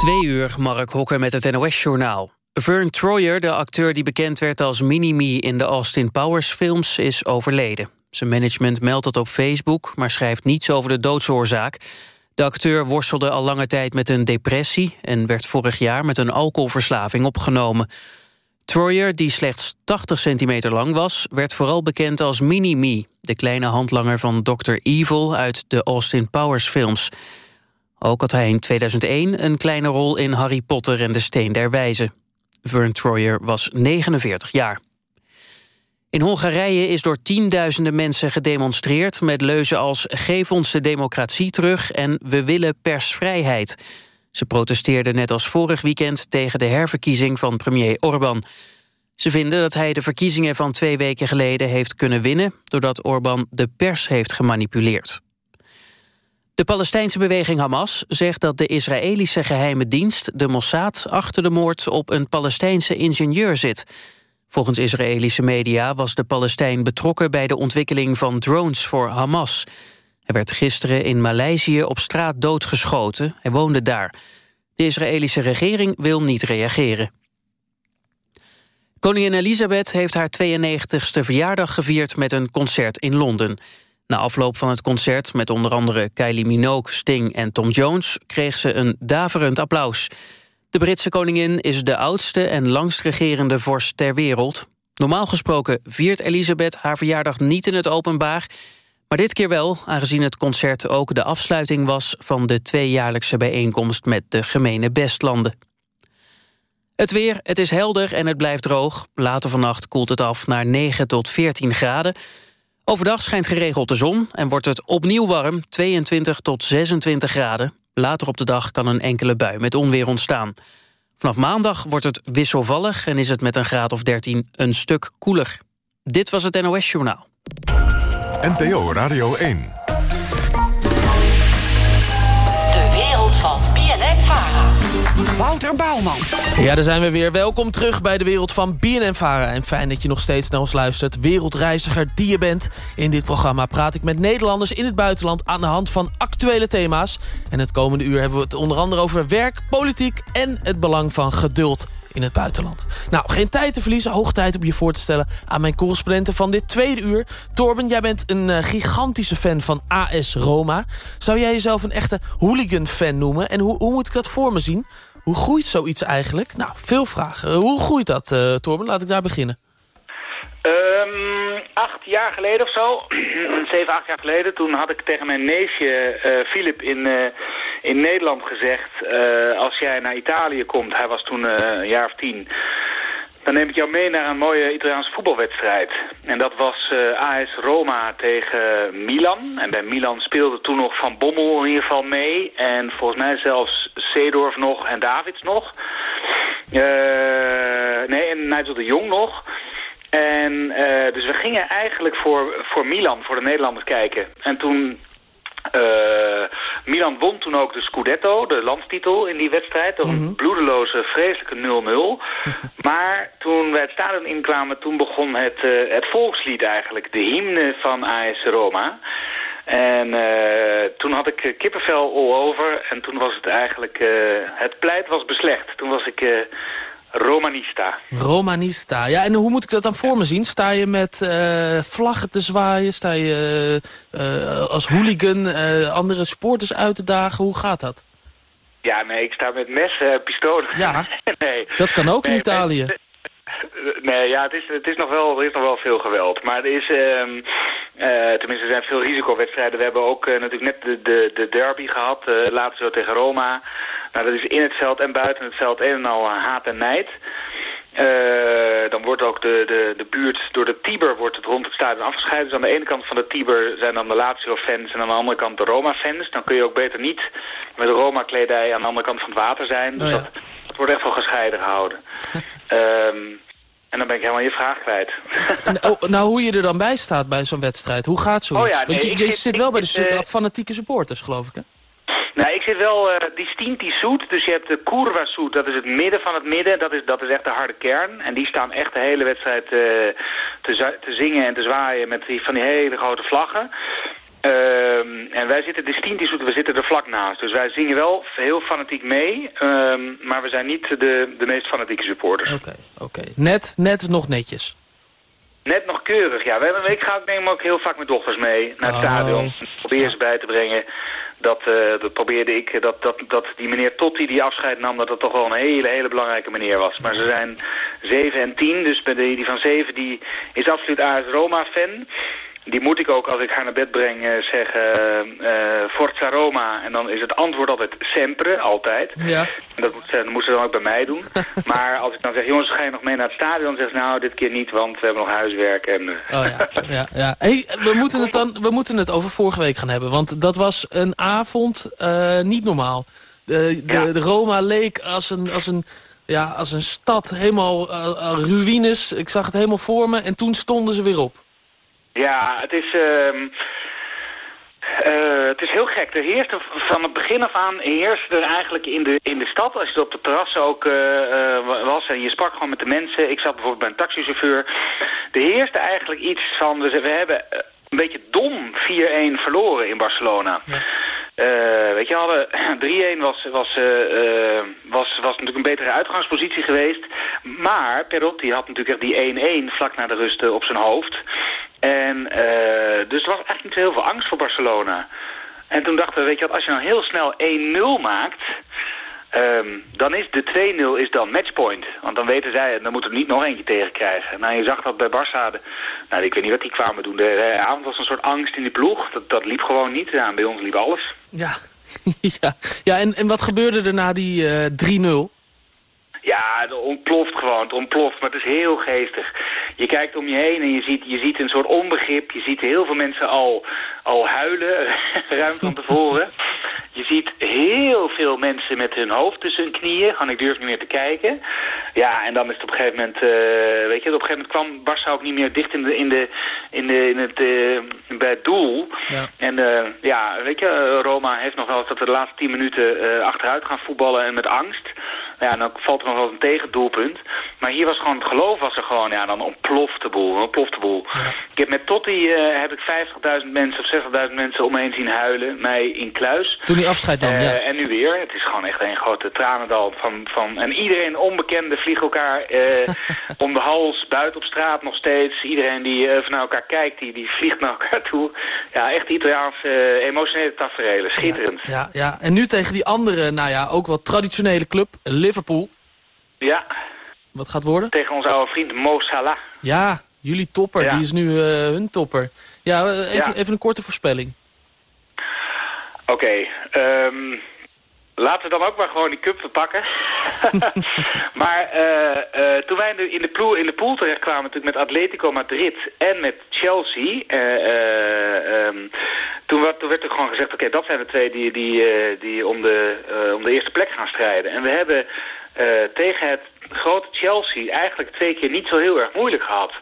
Twee uur, Mark Hokker met het NOS-journaal. Vern Troyer, de acteur die bekend werd als Mini-Me in de Austin Powers films, is overleden. Zijn management meldt het op Facebook, maar schrijft niets over de doodsoorzaak. De acteur worstelde al lange tijd met een depressie... en werd vorig jaar met een alcoholverslaving opgenomen. Troyer, die slechts 80 centimeter lang was... werd vooral bekend als Mini-Me... de kleine handlanger van Dr. Evil uit de Austin Powers films... Ook had hij in 2001 een kleine rol in Harry Potter en de Steen der Wijzen. Vern Troyer was 49 jaar. In Hongarije is door tienduizenden mensen gedemonstreerd... met leuzen als geef ons de democratie terug en we willen persvrijheid. Ze protesteerden net als vorig weekend tegen de herverkiezing van premier Orbán. Ze vinden dat hij de verkiezingen van twee weken geleden heeft kunnen winnen... doordat Orbán de pers heeft gemanipuleerd. De Palestijnse beweging Hamas zegt dat de Israëlische geheime dienst... de Mossad achter de moord op een Palestijnse ingenieur zit. Volgens Israëlische media was de Palestijn betrokken... bij de ontwikkeling van drones voor Hamas. Hij werd gisteren in Maleisië op straat doodgeschoten. Hij woonde daar. De Israëlische regering wil niet reageren. Koningin Elisabeth heeft haar 92e verjaardag gevierd... met een concert in Londen... Na afloop van het concert met onder andere Kylie Minogue, Sting en Tom Jones... kreeg ze een daverend applaus. De Britse koningin is de oudste en langst regerende vorst ter wereld. Normaal gesproken viert Elisabeth haar verjaardag niet in het openbaar... maar dit keer wel, aangezien het concert ook de afsluiting was... van de tweejaarlijkse bijeenkomst met de gemene bestlanden. Het weer, het is helder en het blijft droog. Later vannacht koelt het af naar 9 tot 14 graden... Overdag schijnt geregeld de zon en wordt het opnieuw warm, 22 tot 26 graden. Later op de dag kan een enkele bui met onweer ontstaan. Vanaf maandag wordt het wisselvallig en is het met een graad of 13 een stuk koeler. Dit was het NOS Journaal. NPO Radio 1. Wouter Bouwman. Ja, daar zijn we weer. Welkom terug bij de wereld van BNN-Vara. En fijn dat je nog steeds naar ons luistert. Wereldreiziger die je bent. In dit programma praat ik met Nederlanders in het buitenland... aan de hand van actuele thema's. En het komende uur hebben we het onder andere over werk, politiek... en het belang van geduld in het buitenland. Nou, geen tijd te verliezen. Hoog tijd om je voor te stellen aan mijn correspondenten van dit tweede uur. Torben, jij bent een uh, gigantische fan van AS Roma. Zou jij jezelf een echte hooligan-fan noemen? En hoe, hoe moet ik dat voor me zien? Hoe groeit zoiets eigenlijk? Nou, veel vragen. Hoe groeit dat, uh, Torben? Laat ik daar beginnen. Um, acht jaar geleden of zo, zeven, acht jaar geleden, toen had ik tegen mijn neefje uh, Philip in, uh, in Nederland gezegd, als jij naar Italië komt, hij was toen een jaar of tien, dan neem ik jou mee naar een mooie Italiaanse voetbalwedstrijd. En dat was uh, AS Roma tegen Milan. En bij Milan speelde toen nog Van Bommel in ieder geval mee. En volgens mij zelfs Seedorf nog en Davids nog. Uh, nee, en Nigel de Jong nog. En uh, dus we gingen eigenlijk voor, voor Milan, voor de Nederlanders kijken. En toen uh, Milan won toen ook de Scudetto, de landstitel in die wedstrijd. Door een mm -hmm. bloedeloze, vreselijke 0-0. maar toen we het stadion inkwamen, toen begon het, uh, het volkslied eigenlijk. De hymne van AS Roma. En uh, toen had ik kippenvel all over. En toen was het eigenlijk... het pleit was beslecht. Toen was ik... Romanista. Romanista. Ja, en hoe moet ik dat dan voor me zien? Sta je met uh, vlaggen te zwaaien? Sta je uh, als hooligan andere supporters uit te dagen? Hoe gaat dat? Ja, nee, ik sta met messen en pistolen. Ja, nee. dat kan ook nee, in Italië. Nee, ja, het is, het is nog wel, er is nog wel veel geweld. Maar er is, um, tenminste, er zijn veel risicowedstrijden. We hebben ook uh, natuurlijk net de, de, de derby gehad, uh, laatst zo tegen Roma. Nou, dat is in het veld en buiten het veld een en al haat en nijd. Uh, dan wordt ook de, de, de buurt door de Tiber wordt het rond het stadion afgescheiden. Dus aan de ene kant van de Tiber zijn dan de Lazio-fans en aan de andere kant de Roma-fans. Dan kun je ook beter niet met Roma-kledij aan de andere kant van het water zijn. Dus oh ja. dat, dat wordt echt wel gescheiden gehouden. um, en dan ben ik helemaal je vraag kwijt. nou, nou, hoe je er dan bij staat bij zo'n wedstrijd. Hoe gaat zoiets? Oh ja, nee, Want je, je zit, zit wel bij de uh, fanatieke supporters, geloof ik, hè? Nou, ik zit wel uh, distinti zoet. Dus je hebt de Curva zoet, dat is het midden van het midden. Dat is, dat is echt de harde kern. En die staan echt de hele wedstrijd uh, te, te zingen en te zwaaien met die, van die hele grote vlaggen. Ehm, en wij zitten, Stientishoed, we zitten er vlak naast. Dus wij zingen wel heel fanatiek mee, ehm, maar we zijn niet de, de meest fanatieke supporters. Oké, oké. Net, net nog netjes. Net nog keurig, ja. We hebben, ik ga ook, neem ook heel vaak mijn dochters mee naar het Oh. stadion. Probeer ze bij te brengen. Dat, eh, dat probeerde ik, dat, dat, dat die meneer Totti die afscheid nam, dat dat toch wel een hele, hele belangrijke meneer was. Maar ze zijn 7 en 10, dus die van 7 die is absoluut AS Roma-fan. Die moet ik ook, als ik haar naar bed breng, eh, zeggen eh, Forza Roma. En dan is het antwoord altijd sempre, altijd. Ja. En Dat, moet ze, dat moest ze dan ook bij mij doen. maar als ik dan zeg, jongens, ga je nog mee naar het stadion? Dan zegt ze, nou, dit keer niet, want we hebben nog huiswerk. En, Oh ja, ja, ja. Hey, we, moeten het dan, we moeten het over vorige week gaan hebben. Want dat was een avond niet normaal. De, de, Ja. de Roma leek als een, als een, ja, als een stad, helemaal eh, ruïnes. Ik zag het helemaal voor me en toen stonden ze weer op. Ja, het is... ehm, eh, het is heel gek. Er heerste van het begin af aan heerste er eigenlijk in de, in de stad, als je op de terrassen ook eh, eh, was en je sprak gewoon met de mensen. Ik zat bijvoorbeeld bij een taxichauffeur. Er heerste eigenlijk iets van, we, we hebben een beetje dom 4-1 verloren in Barcelona. Weet je, hadden 3-1 was, was, was, was natuurlijk een betere uitgangspositie geweest. Maar Perotti had natuurlijk echt die 1-1 vlak na de rust op zijn hoofd. En eh, dus er was echt niet heel veel angst voor Barcelona. En toen dachten we, weet je wat, als je nou heel snel 1-0 maakt... ehm, dan is de 2-0 is dan matchpoint. Want dan weten zij, dan moeten we niet nog eentje tegen krijgen. Nou, je zag dat bij Barça. nou, ik weet niet wat die kwamen doen. De, avond was een soort angst in die ploeg. Dat, dat liep gewoon niet. Ja, bij ons liep alles. Ja, ja. ja en, en wat gebeurde er na die eh 3-0? Ja, het ontploft gewoon. Het ontploft, maar het is heel geestig. Je kijkt om je heen en je ziet, je ziet een soort onbegrip. Je ziet heel veel mensen al, al huilen, ruim van tevoren. Je ziet heel veel mensen met hun hoofd tussen hun knieën. Gewoon, ik durf niet meer te kijken. Ja, en dan is het op een gegeven moment... eh, weet je, op een gegeven moment kwam Barça ook niet meer dicht in, de, in, de, in, de, in het, eh, bij het doel. Ja. En eh, ja, weet je, Roma heeft nog wel eens dat we de laatste tien minuten achteruit gaan voetballen en met angst. Ja, dan valt er nog wel een tegendoelpunt. Maar hier was gewoon het geloof was er gewoon, ja, dan ontploft de boel, ontploft de boel. Ik heb met Totti eh, heb ik 50.000 mensen of 60.000 mensen om me heen zien huilen, mij in kluis. Toen hij afscheid nam, Eh, ja. En nu weer. Het is gewoon echt een grote tranendal. Van, van, en iedereen, onbekende, vliegen elkaar eh, om de hals, buiten op straat nog steeds. Iedereen die even naar elkaar kijkt, die, die vliegt naar elkaar toe. Ja, echt Italiaanse emotionele tafereelen. Schitterend. Ja, ja. En nu tegen die andere, nou ja, ook wel traditionele club, Liverpool. Ja, Wat gaat worden? tegen onze oude vriend Mo Salah. Ja, jullie topper, Ja. die is nu eh, hun topper. Ja, eh, even, Ja. even een korte voorspelling. Oké, ehm, laten we dan ook maar gewoon die cup verpakken. maar eh, toen wij in de, in, de pool, in de pool terechtkwamen natuurlijk met Atletico Madrid en met Chelsea... eh, eh, ehm, toen, werd, toen werd er gewoon gezegd, oké, dat zijn de twee die, die, die om, de, om de eerste plek gaan strijden. En we hebben tegen het grote Chelsea eigenlijk twee keer niet zo heel erg moeilijk gehad.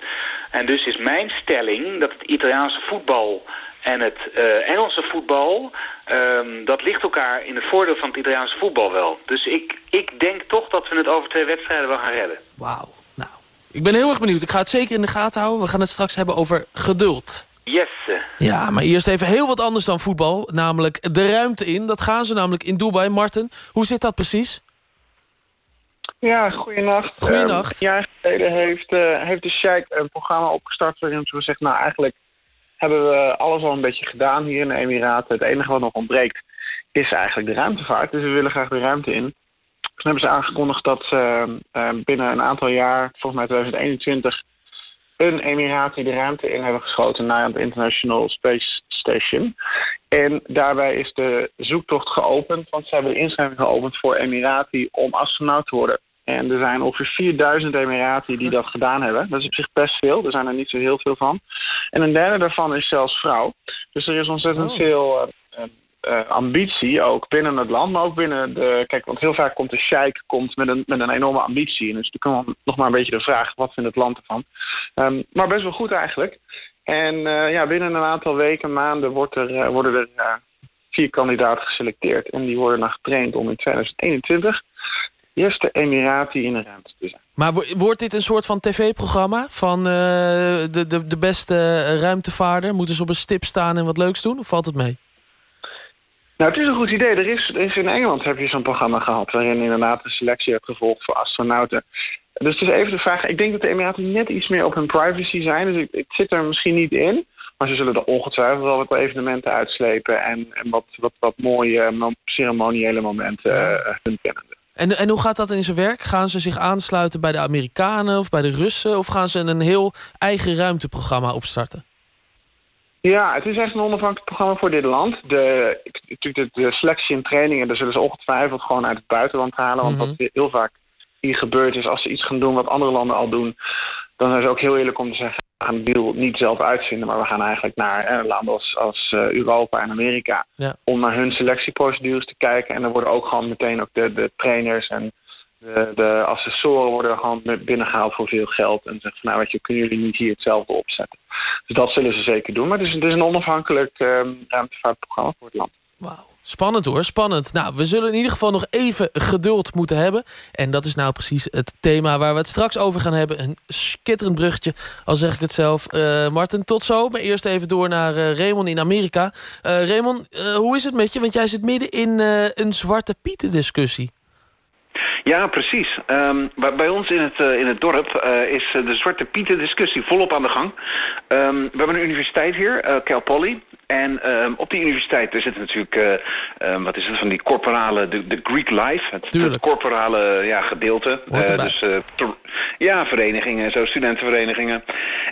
En dus is mijn stelling dat het Italiaanse voetbal en het eh, Engelse voetbal, ehm, dat ligt elkaar in het voordeel van het Italiaanse voetbal wel. Dus ik, ik denk toch dat we het over twee wedstrijden wel gaan redden. Wauw. Nou, ik ben heel erg benieuwd. Ik ga het zeker in de gaten houden. We gaan het straks hebben over geduld. Yes. eh. Ja, maar eerst even heel wat anders dan voetbal. Namelijk de ruimte in. Dat gaan ze namelijk in Dubai. Martin, hoe zit dat precies? Ja, goeienacht. Goeienacht. Ehm, een jaar geleden heeft, eh, heeft de Sheikh een programma opgestart waarin ze zegt, nou eigenlijk hebben we alles al een beetje gedaan hier in de Emiraten. Het enige wat nog ontbreekt is eigenlijk de ruimtevaart. Dus we willen graag de ruimte in. Toen hebben ze aangekondigd dat ze eh, binnen een aantal jaar, volgens mij 2021, een Emirati de ruimte in hebben geschoten naar het International Space Station. En daarbij is de zoektocht geopend, want ze hebben de inschrijving geopend voor Emirati om astronaut te worden. En er zijn ongeveer 4000 Emirati die dat gedaan hebben. Dat is op zich best veel, er zijn er niet zo heel veel van. En een derde daarvan is zelfs vrouw. Dus er is ontzettend Oh. veel eh, eh, ambitie, ook binnen het land, maar ook binnen de... Kijk, want heel vaak komt de sheik komt met, een, met een enorme ambitie. En dus dan kan nog maar een beetje de vraag, wat vindt het land ervan? Ehm, maar best wel goed eigenlijk. En eh, ja, binnen een aantal weken, maanden wordt er, eh, worden er eh, vier kandidaten geselecteerd. En die worden dan getraind om in 2021 eerste Emirati in de ruimte te zijn. Maar wo- wordt dit een soort van tv-programma van eh, de, de, de beste ruimtevaarder? Moeten ze op een stip staan en wat leuks doen? Of valt het mee? Nou, het is een goed idee. Er is, er is in Engeland heb je zo'n programma gehad... waarin inderdaad een selectie hebt gevolgd voor astronauten. Dus het is even de vraag... Ik denk dat de Emiraten net iets meer op hun privacy zijn. Dus ik, het zit er misschien niet in. Maar ze zullen er ongetwijfeld wel wat evenementen uitslepen... en, en wat, wat, wat mooie mo- ceremoniële momenten eh, hun kennende. En, en hoe gaat dat in zijn werk? Gaan ze zich aansluiten bij de Amerikanen of bij de Russen? Of gaan ze een heel eigen ruimteprogramma opstarten? Ja, het is echt een onafhankelijk programma voor dit land. De, natuurlijk de, de selectie en trainingen, daar zullen ze ongetwijfeld gewoon uit het buitenland halen. Want Mhm. wat heel vaak hier gebeurt is, als ze iets gaan doen wat andere landen al doen... dan zijn ze ook heel eerlijk om te zeggen, we gaan de deal niet zelf uitvinden... maar we gaan eigenlijk naar eh, landen als, als eh, Europa en Amerika... Ja. om naar hun selectieprocedures te kijken. En dan worden ook gewoon meteen ook de, de trainers en de, de assessoren worden gewoon binnengehaald voor veel geld. En zeggen van, nou weet je, kunnen jullie niet hier hetzelfde opzetten? Dus dat zullen ze zeker doen. Maar het is, het is een onafhankelijk ehm, ruimtevaartprogramma voor het land. Wauw. Spannend hoor, spannend. Nou, we zullen in ieder geval nog even geduld moeten hebben. En dat is nou precies het thema waar we het straks over gaan hebben. Een skitterend bruggetje, al zeg ik het zelf. Eh Martin, tot zo. Maar eerst even door naar eh Raymond in Amerika. Eh Raymond, hoe is het met je? Want jij zit midden in een Zwarte Pieten discussie. Ja, precies. Ehm, bij, bij ons in het, eh, in het dorp eh, is eh, de Zwarte Pieten discussie volop aan de gang. Ehm, we hebben een universiteit hier, eh, Cal Poly. En ehm, op die universiteit er zitten natuurlijk, wat is het, van die corporale, de, de Greek life. Het, corporale ja, gedeelte. Dus ja, verenigingen en zo, studentenverenigingen.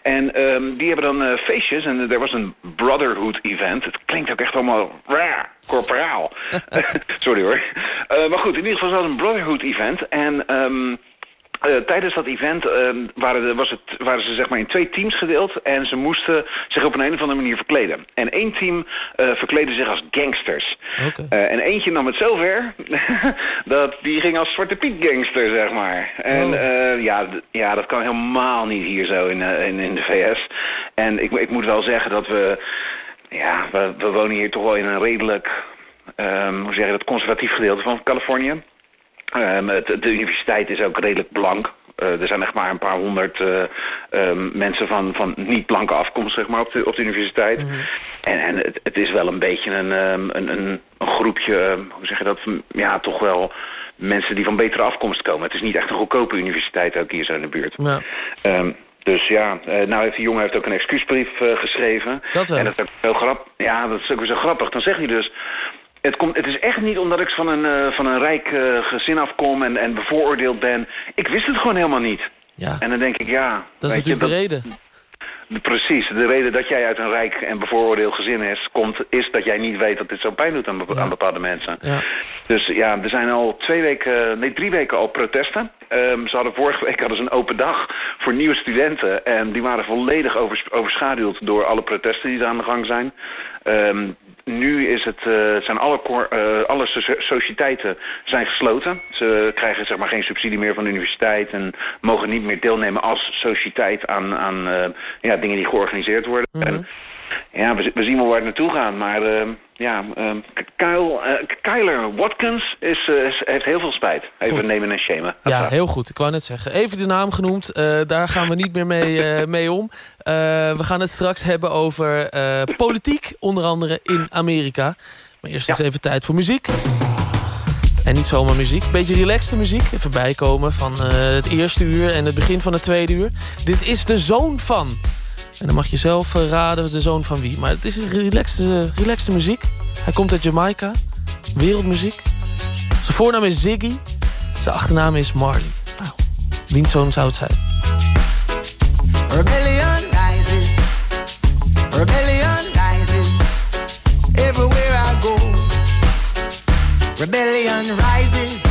En die hebben dan feestjes en er was een brotherhood event. Het klinkt ook echt allemaal raar, corporaal. Sorry hoor. Maar goed, in ieder geval was het een brotherhood event. En ehm, eh, tijdens dat event ehm, waren, de, was het, waren ze zeg maar in twee teams gedeeld. En ze moesten zich op een, een of andere manier verkleden. En één team eh, verkleedde zich als gangsters. Eh, en eentje nam het zo ver dat die ging als Zwarte Piet gangster, zeg maar. En Oh. ja, ja, dat kan helemaal niet hier zo in, in, in de VS. En ik, ik moet wel zeggen dat we... Ja, we, we wonen hier toch wel in een redelijk... ehm, hoe zeg je dat, conservatief gedeelte van Californië. Ehm, het, de universiteit is ook redelijk blank. Eh, er zijn echt maar een paar honderd eh, ehm, mensen van, van niet-blanke afkomst zeg maar, op, de, op de universiteit. En, en het, het is wel een beetje een, ehm, een, een, een groepje, hoe zeg je dat, ja, toch wel mensen die van betere afkomst komen. Het is niet echt een goedkope universiteit ook hier zo in de buurt. Ja. Dus ja, eh, nou heeft die jongen heeft ook een excuusbrief geschreven. Dat wel. En dat is ook heel grappig. Ja, dat is ook weer zo grappig. Dan zegt hij dus... Het, komt, het is echt niet omdat ik van een, eh, van een rijk eh, gezin afkom en, en bevooroordeeld ben. Ik wist het gewoon helemaal niet. Ja, En dan denk ik, ja... dat is je, natuurlijk de reden. Precies. De reden dat jij uit een rijk en bevooroordeeld gezin is, komt, is dat jij niet weet dat dit zo pijn doet aan, be- aan bepaalde mensen. Ja. Dus ja, er zijn al twee weken, nee drie weken al protesten. Ehm, ze hadden vorige week hadden ze een open dag voor nieuwe studenten. En die waren volledig overs- overschaduwd door alle protesten die er aan de gang zijn. Ehm, nu is het, eh, zijn alle, eh, alle so- sociëteiten zijn gesloten. Ze krijgen zeg maar geen subsidie meer van de universiteit en mogen niet meer deelnemen als sociëteit aan, aan eh, ja, dingen die georganiseerd worden. En, ja, we, we zien wel waar het naartoe gaat, maar ehm, ja, ehm, Kyle, eh, Kyler Watkins is, eh, is- heeft heel veel spijt. Even Goed. nemen en shamen. Ja, heel goed. Ik wou net zeggen. Even de naam genoemd. eh, daar gaan we niet meer mee, mee om. We gaan het straks hebben over politiek. Onder andere in Amerika. Maar eerst eens even tijd voor muziek. En niet zomaar muziek. Beetje relaxte muziek. Even bijkomen van het eerste uur en het begin van het tweede uur. Dit is de zoon van. En dan mag je zelf eh, raden de zoon van wie. Maar het is een relaxte, relaxte muziek. Hij komt uit Jamaica. Wereldmuziek. Zijn voornaam is Ziggy. Zijn achternaam is Marley. Nou, wiens zoon zou het zijn? Rebellion rises. Rebellion rises. Everywhere I go. Rebellion rises.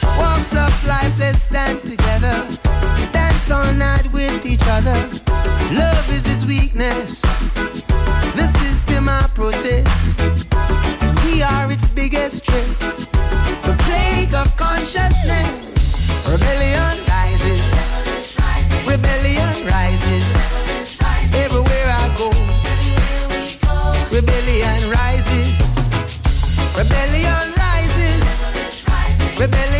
Walks of life, let's stand together. Dance all night with each other. Love is his weakness. The system I protest. We are its biggest threat. The plague of consciousness. Rebellion rises. Rebellion rises. Everywhere I go. Rebellion rises. Rebellion rises. Rebellion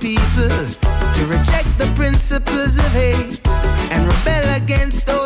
people to reject the principles of hate and rebel against those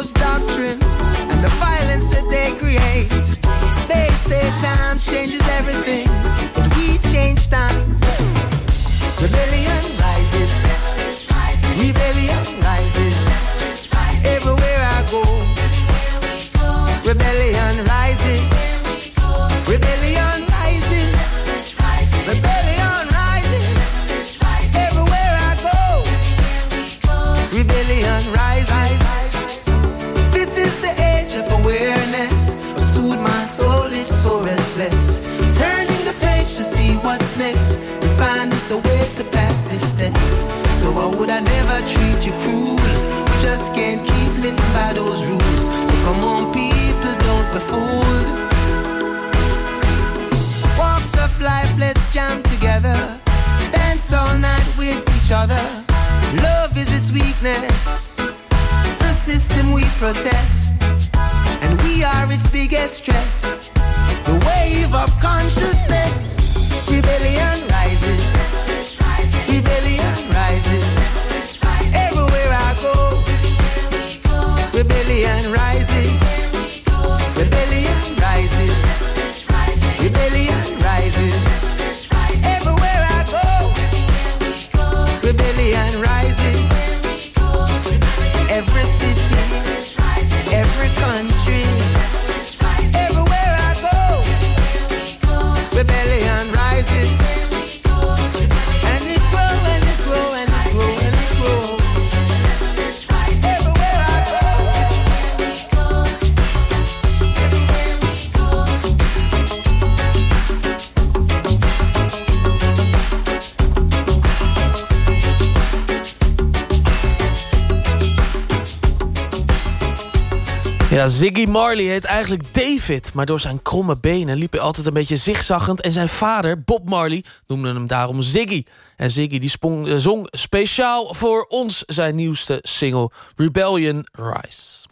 Ja, Ziggy Marley heet eigenlijk David, maar door zijn kromme benen liep hij altijd een beetje zigzaggend. En zijn vader, Bob Marley, noemde hem daarom Ziggy. En Ziggy die eh, zong speciaal voor ons zijn nieuwste single Rebellion Rise.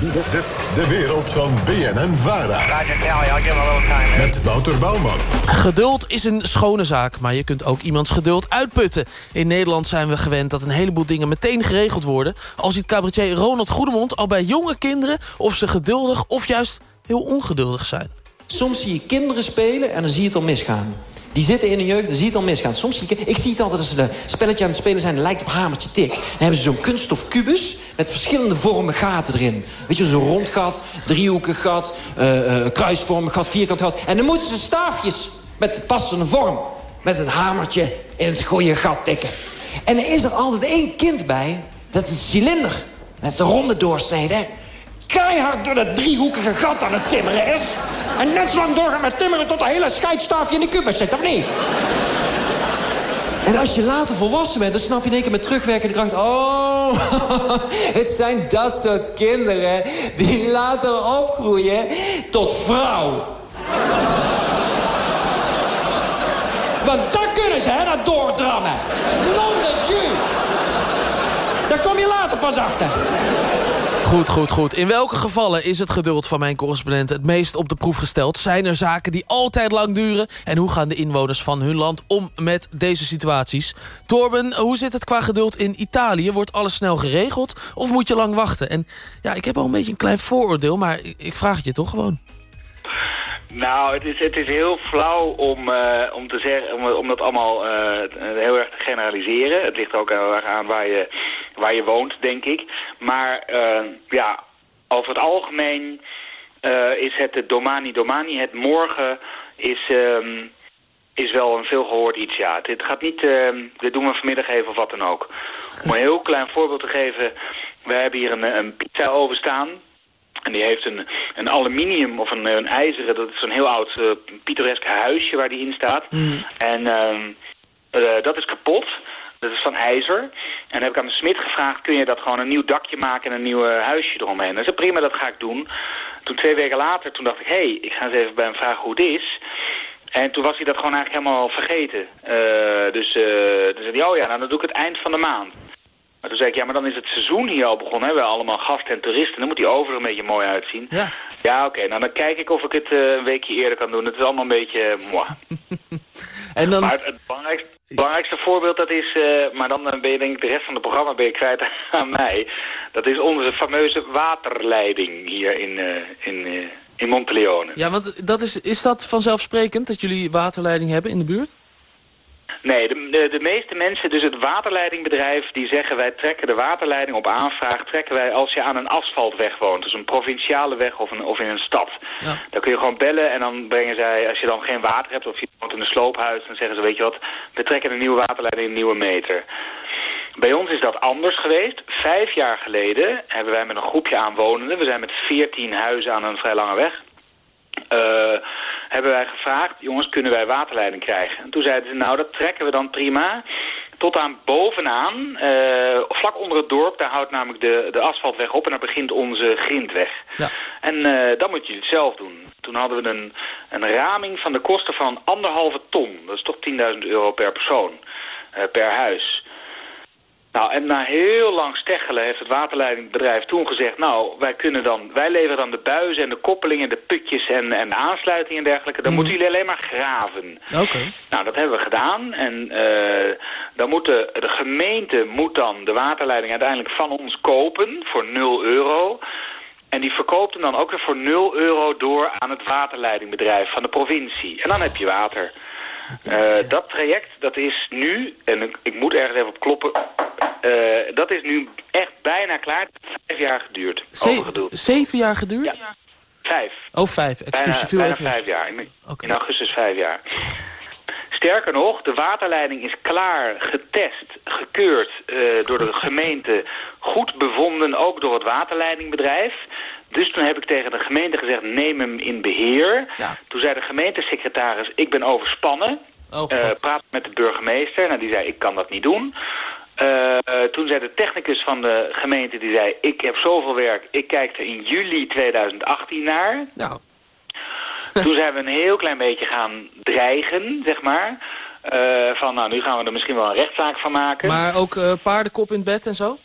De wereld van BNN Vara. Met Wouter Bouwman. Geduld is een schone zaak, maar je kunt ook iemands geduld uitputten. In Nederland zijn we gewend dat een heleboel dingen meteen geregeld worden. Al ziet cabaretier Ronald Goedemond al bij jonge kinderen... of ze geduldig of juist heel ongeduldig zijn. Soms zie je kinderen spelen en dan zie je het al misgaan. Die zitten in hun jeugd, dan zie je het al misgaan. Soms zie je, ik zie het altijd als ze een spelletje aan het spelen zijn... lijkt op hamertje tik. Dan hebben ze zo'n kunststof kubus met verschillende vormen gaten erin. Weet je, zo'n rond gat, driehoekig gat, eh, eh, kruisvormig gat, vierkant gat. En dan moeten ze staafjes met de passende vorm... met een hamertje in het goede gat tikken. En er is er altijd één kind bij, dat is een cilinder... met zijn ronde doorsnede keihard door dat driehoekige gat aan het timmeren is. En net zo lang doorgaan met timmeren tot de hele scheidstaafje in de kubus zit, of niet? En als je later volwassen bent, dan snap je in één keer met terugwerkende kracht... Oh, het zijn dat soort kinderen die later opgroeien tot vrouw. Want dat kunnen ze, hè, dat doordrammen. Non de Dieu. Daar kom je later pas achter. Goed, goed, goed. In welke gevallen is het geduld van mijn correspondent het meest op de proef gesteld? Zijn er zaken die altijd lang duren? En hoe gaan de inwoners van hun land om met deze situaties? Torben, hoe zit het qua geduld in Italië? Wordt alles snel geregeld of moet je lang wachten? En ja, ik heb al een beetje een klein vooroordeel, maar ik, vraag het je toch gewoon. Nou, het is, het is heel flauw om, eh, om, te zeggen, om, om dat allemaal eh, heel erg te generaliseren. Het ligt ook heel erg aan waar je, waar je woont, denk ik. Maar eh, ja, over het algemeen eh, is het het domani domani, het morgen, is, ehm, is wel een veel gehoord iets. Ja, het, het gaat niet, ehm, dit doen we vanmiddag even of wat dan ook. Om een heel klein voorbeeld te geven, we hebben hier een, een pizza oven staan. En die heeft een, een aluminium of een, een ijzeren, dat is zo'n heel oud uh, pittoresk huisje waar die in staat. En ehm, eh, dat is kapot. Dat is van ijzer. En dan heb ik aan de smid gevraagd, kun je dat gewoon een nieuw dakje maken en een nieuw eh, huisje eromheen. En zei, prima, dat ga ik doen. Toen twee weken later, toen dacht ik, hé, hey, ik ga eens even bij hem vragen hoe het is. En toen was hij dat gewoon eigenlijk helemaal vergeten. Uh, dus uh, toen zei hij, oh ja, nou dan doe ik het eind van de maand. Maar toen zei ik, ja, maar dan is het seizoen hier al begonnen. Hè? We hebben allemaal gasten en toeristen. Dan moet die over een beetje mooi uitzien. Ja. Ja, oké. Okay. Nou, dan kijk ik of ik het uh, een weekje eerder kan doen. Het is allemaal een beetje... Uh, En dan... Maar het, het belangrijkste, belangrijkste voorbeeld dat is, eh, maar dan ben je denk ik de rest van het programma ben je kwijt aan mij. Dat is onze fameuze waterleiding hier in, eh, in, eh, in Monteleone. Ja, want dat is, is dat vanzelfsprekend dat jullie waterleiding hebben in de buurt? Nee, de, de, de, meeste mensen, dus het waterleidingbedrijf, die zeggen wij trekken de waterleiding op aanvraag, trekken wij als je aan een asfaltweg woont, dus een provinciale weg of, een, of in een stad. Ja. Dan kun je gewoon bellen en dan brengen zij, als je dan geen water hebt of je woont in een sloophuis, dan zeggen ze, weet je wat, we trekken een nieuwe waterleiding, een nieuwe meter. Bij ons is dat anders geweest. Vijf jaar geleden hebben wij met een groepje aanwonenden, we zijn met veertien huizen aan een vrij lange weg, hebben wij gevraagd, jongens, kunnen wij waterleiding krijgen? En toen zeiden ze, nou, dat trekken we dan prima. Tot aan bovenaan, uh, vlak onder het dorp, daar houdt namelijk de, de asfaltweg op en daar begint onze grindweg. Ja. En uh, dat moet je het zelf doen. Toen hadden we een, een raming van de kosten van anderhalve ton. Dat is toch 10.000 euro per persoon, per huis. Nou, en na heel lang steggelen heeft het waterleidingbedrijf toen gezegd... nou, wij, kunnen dan, wij leveren dan de buizen en de koppelingen, de putjes en, en de aansluitingen en dergelijke. Dan mhm. moeten jullie alleen maar graven. Oké. Nou, dat hebben we gedaan. En uh, dan moet de, de gemeente moet dan de waterleiding uiteindelijk van ons kopen voor 0 euro... En die verkoopt hem dan ook weer voor 0 euro door aan het waterleidingbedrijf van de provincie. En dan heb je water. Uh, dat traject, dat is nu, en ik, ik moet ergens even op kloppen, uh, dat is nu echt bijna klaar. Vijf jaar geduurd. Ze zeven jaar geduurd? Ja. Vijf. Oh, vijf. Excuus, bijna, vijf jaar. In, okay. in augustus vijf jaar. Sterker nog, de waterleiding is klaar, getest, gekeurd uh, door de gemeente, goed bevonden, ook door het waterleidingbedrijf. Dus toen heb ik tegen de gemeente gezegd, neem hem in beheer. Ja. Toen zei de gemeentesecretaris, ik ben overspannen. Oh, uh, praat met de burgemeester. Nou, die zei, ik kan dat niet doen. Uh, toen zei de technicus van de gemeente, die zei... ik heb zoveel werk, ik kijk er in juli 2018 naar. Nou. toen zijn we een heel klein beetje gaan dreigen, zeg maar. Uh, van, nou, nu gaan we er misschien wel een rechtszaak van maken. Maar ook uh, paardenkop in bed en zo?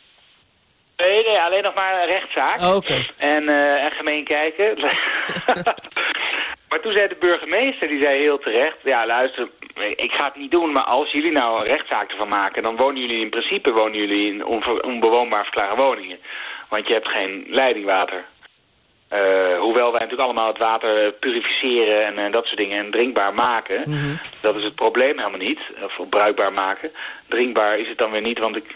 Nee, nee, alleen nog maar een rechtszaak. Oh, okay. En, uh, en gemeen kijken. maar toen zei de burgemeester, die zei heel terecht... Ja, luister, ik ga het niet doen, maar als jullie nou een rechtszaak ervan maken... dan wonen jullie in principe wonen jullie in onbewoonbaar verklare woningen. Want je hebt geen leidingwater. Uh, hoewel wij natuurlijk allemaal het water purificeren en, en dat soort dingen en drinkbaar maken. Mm -hmm. Dat is het probleem helemaal niet. Of bruikbaar maken. Drinkbaar is het dan weer niet, want ik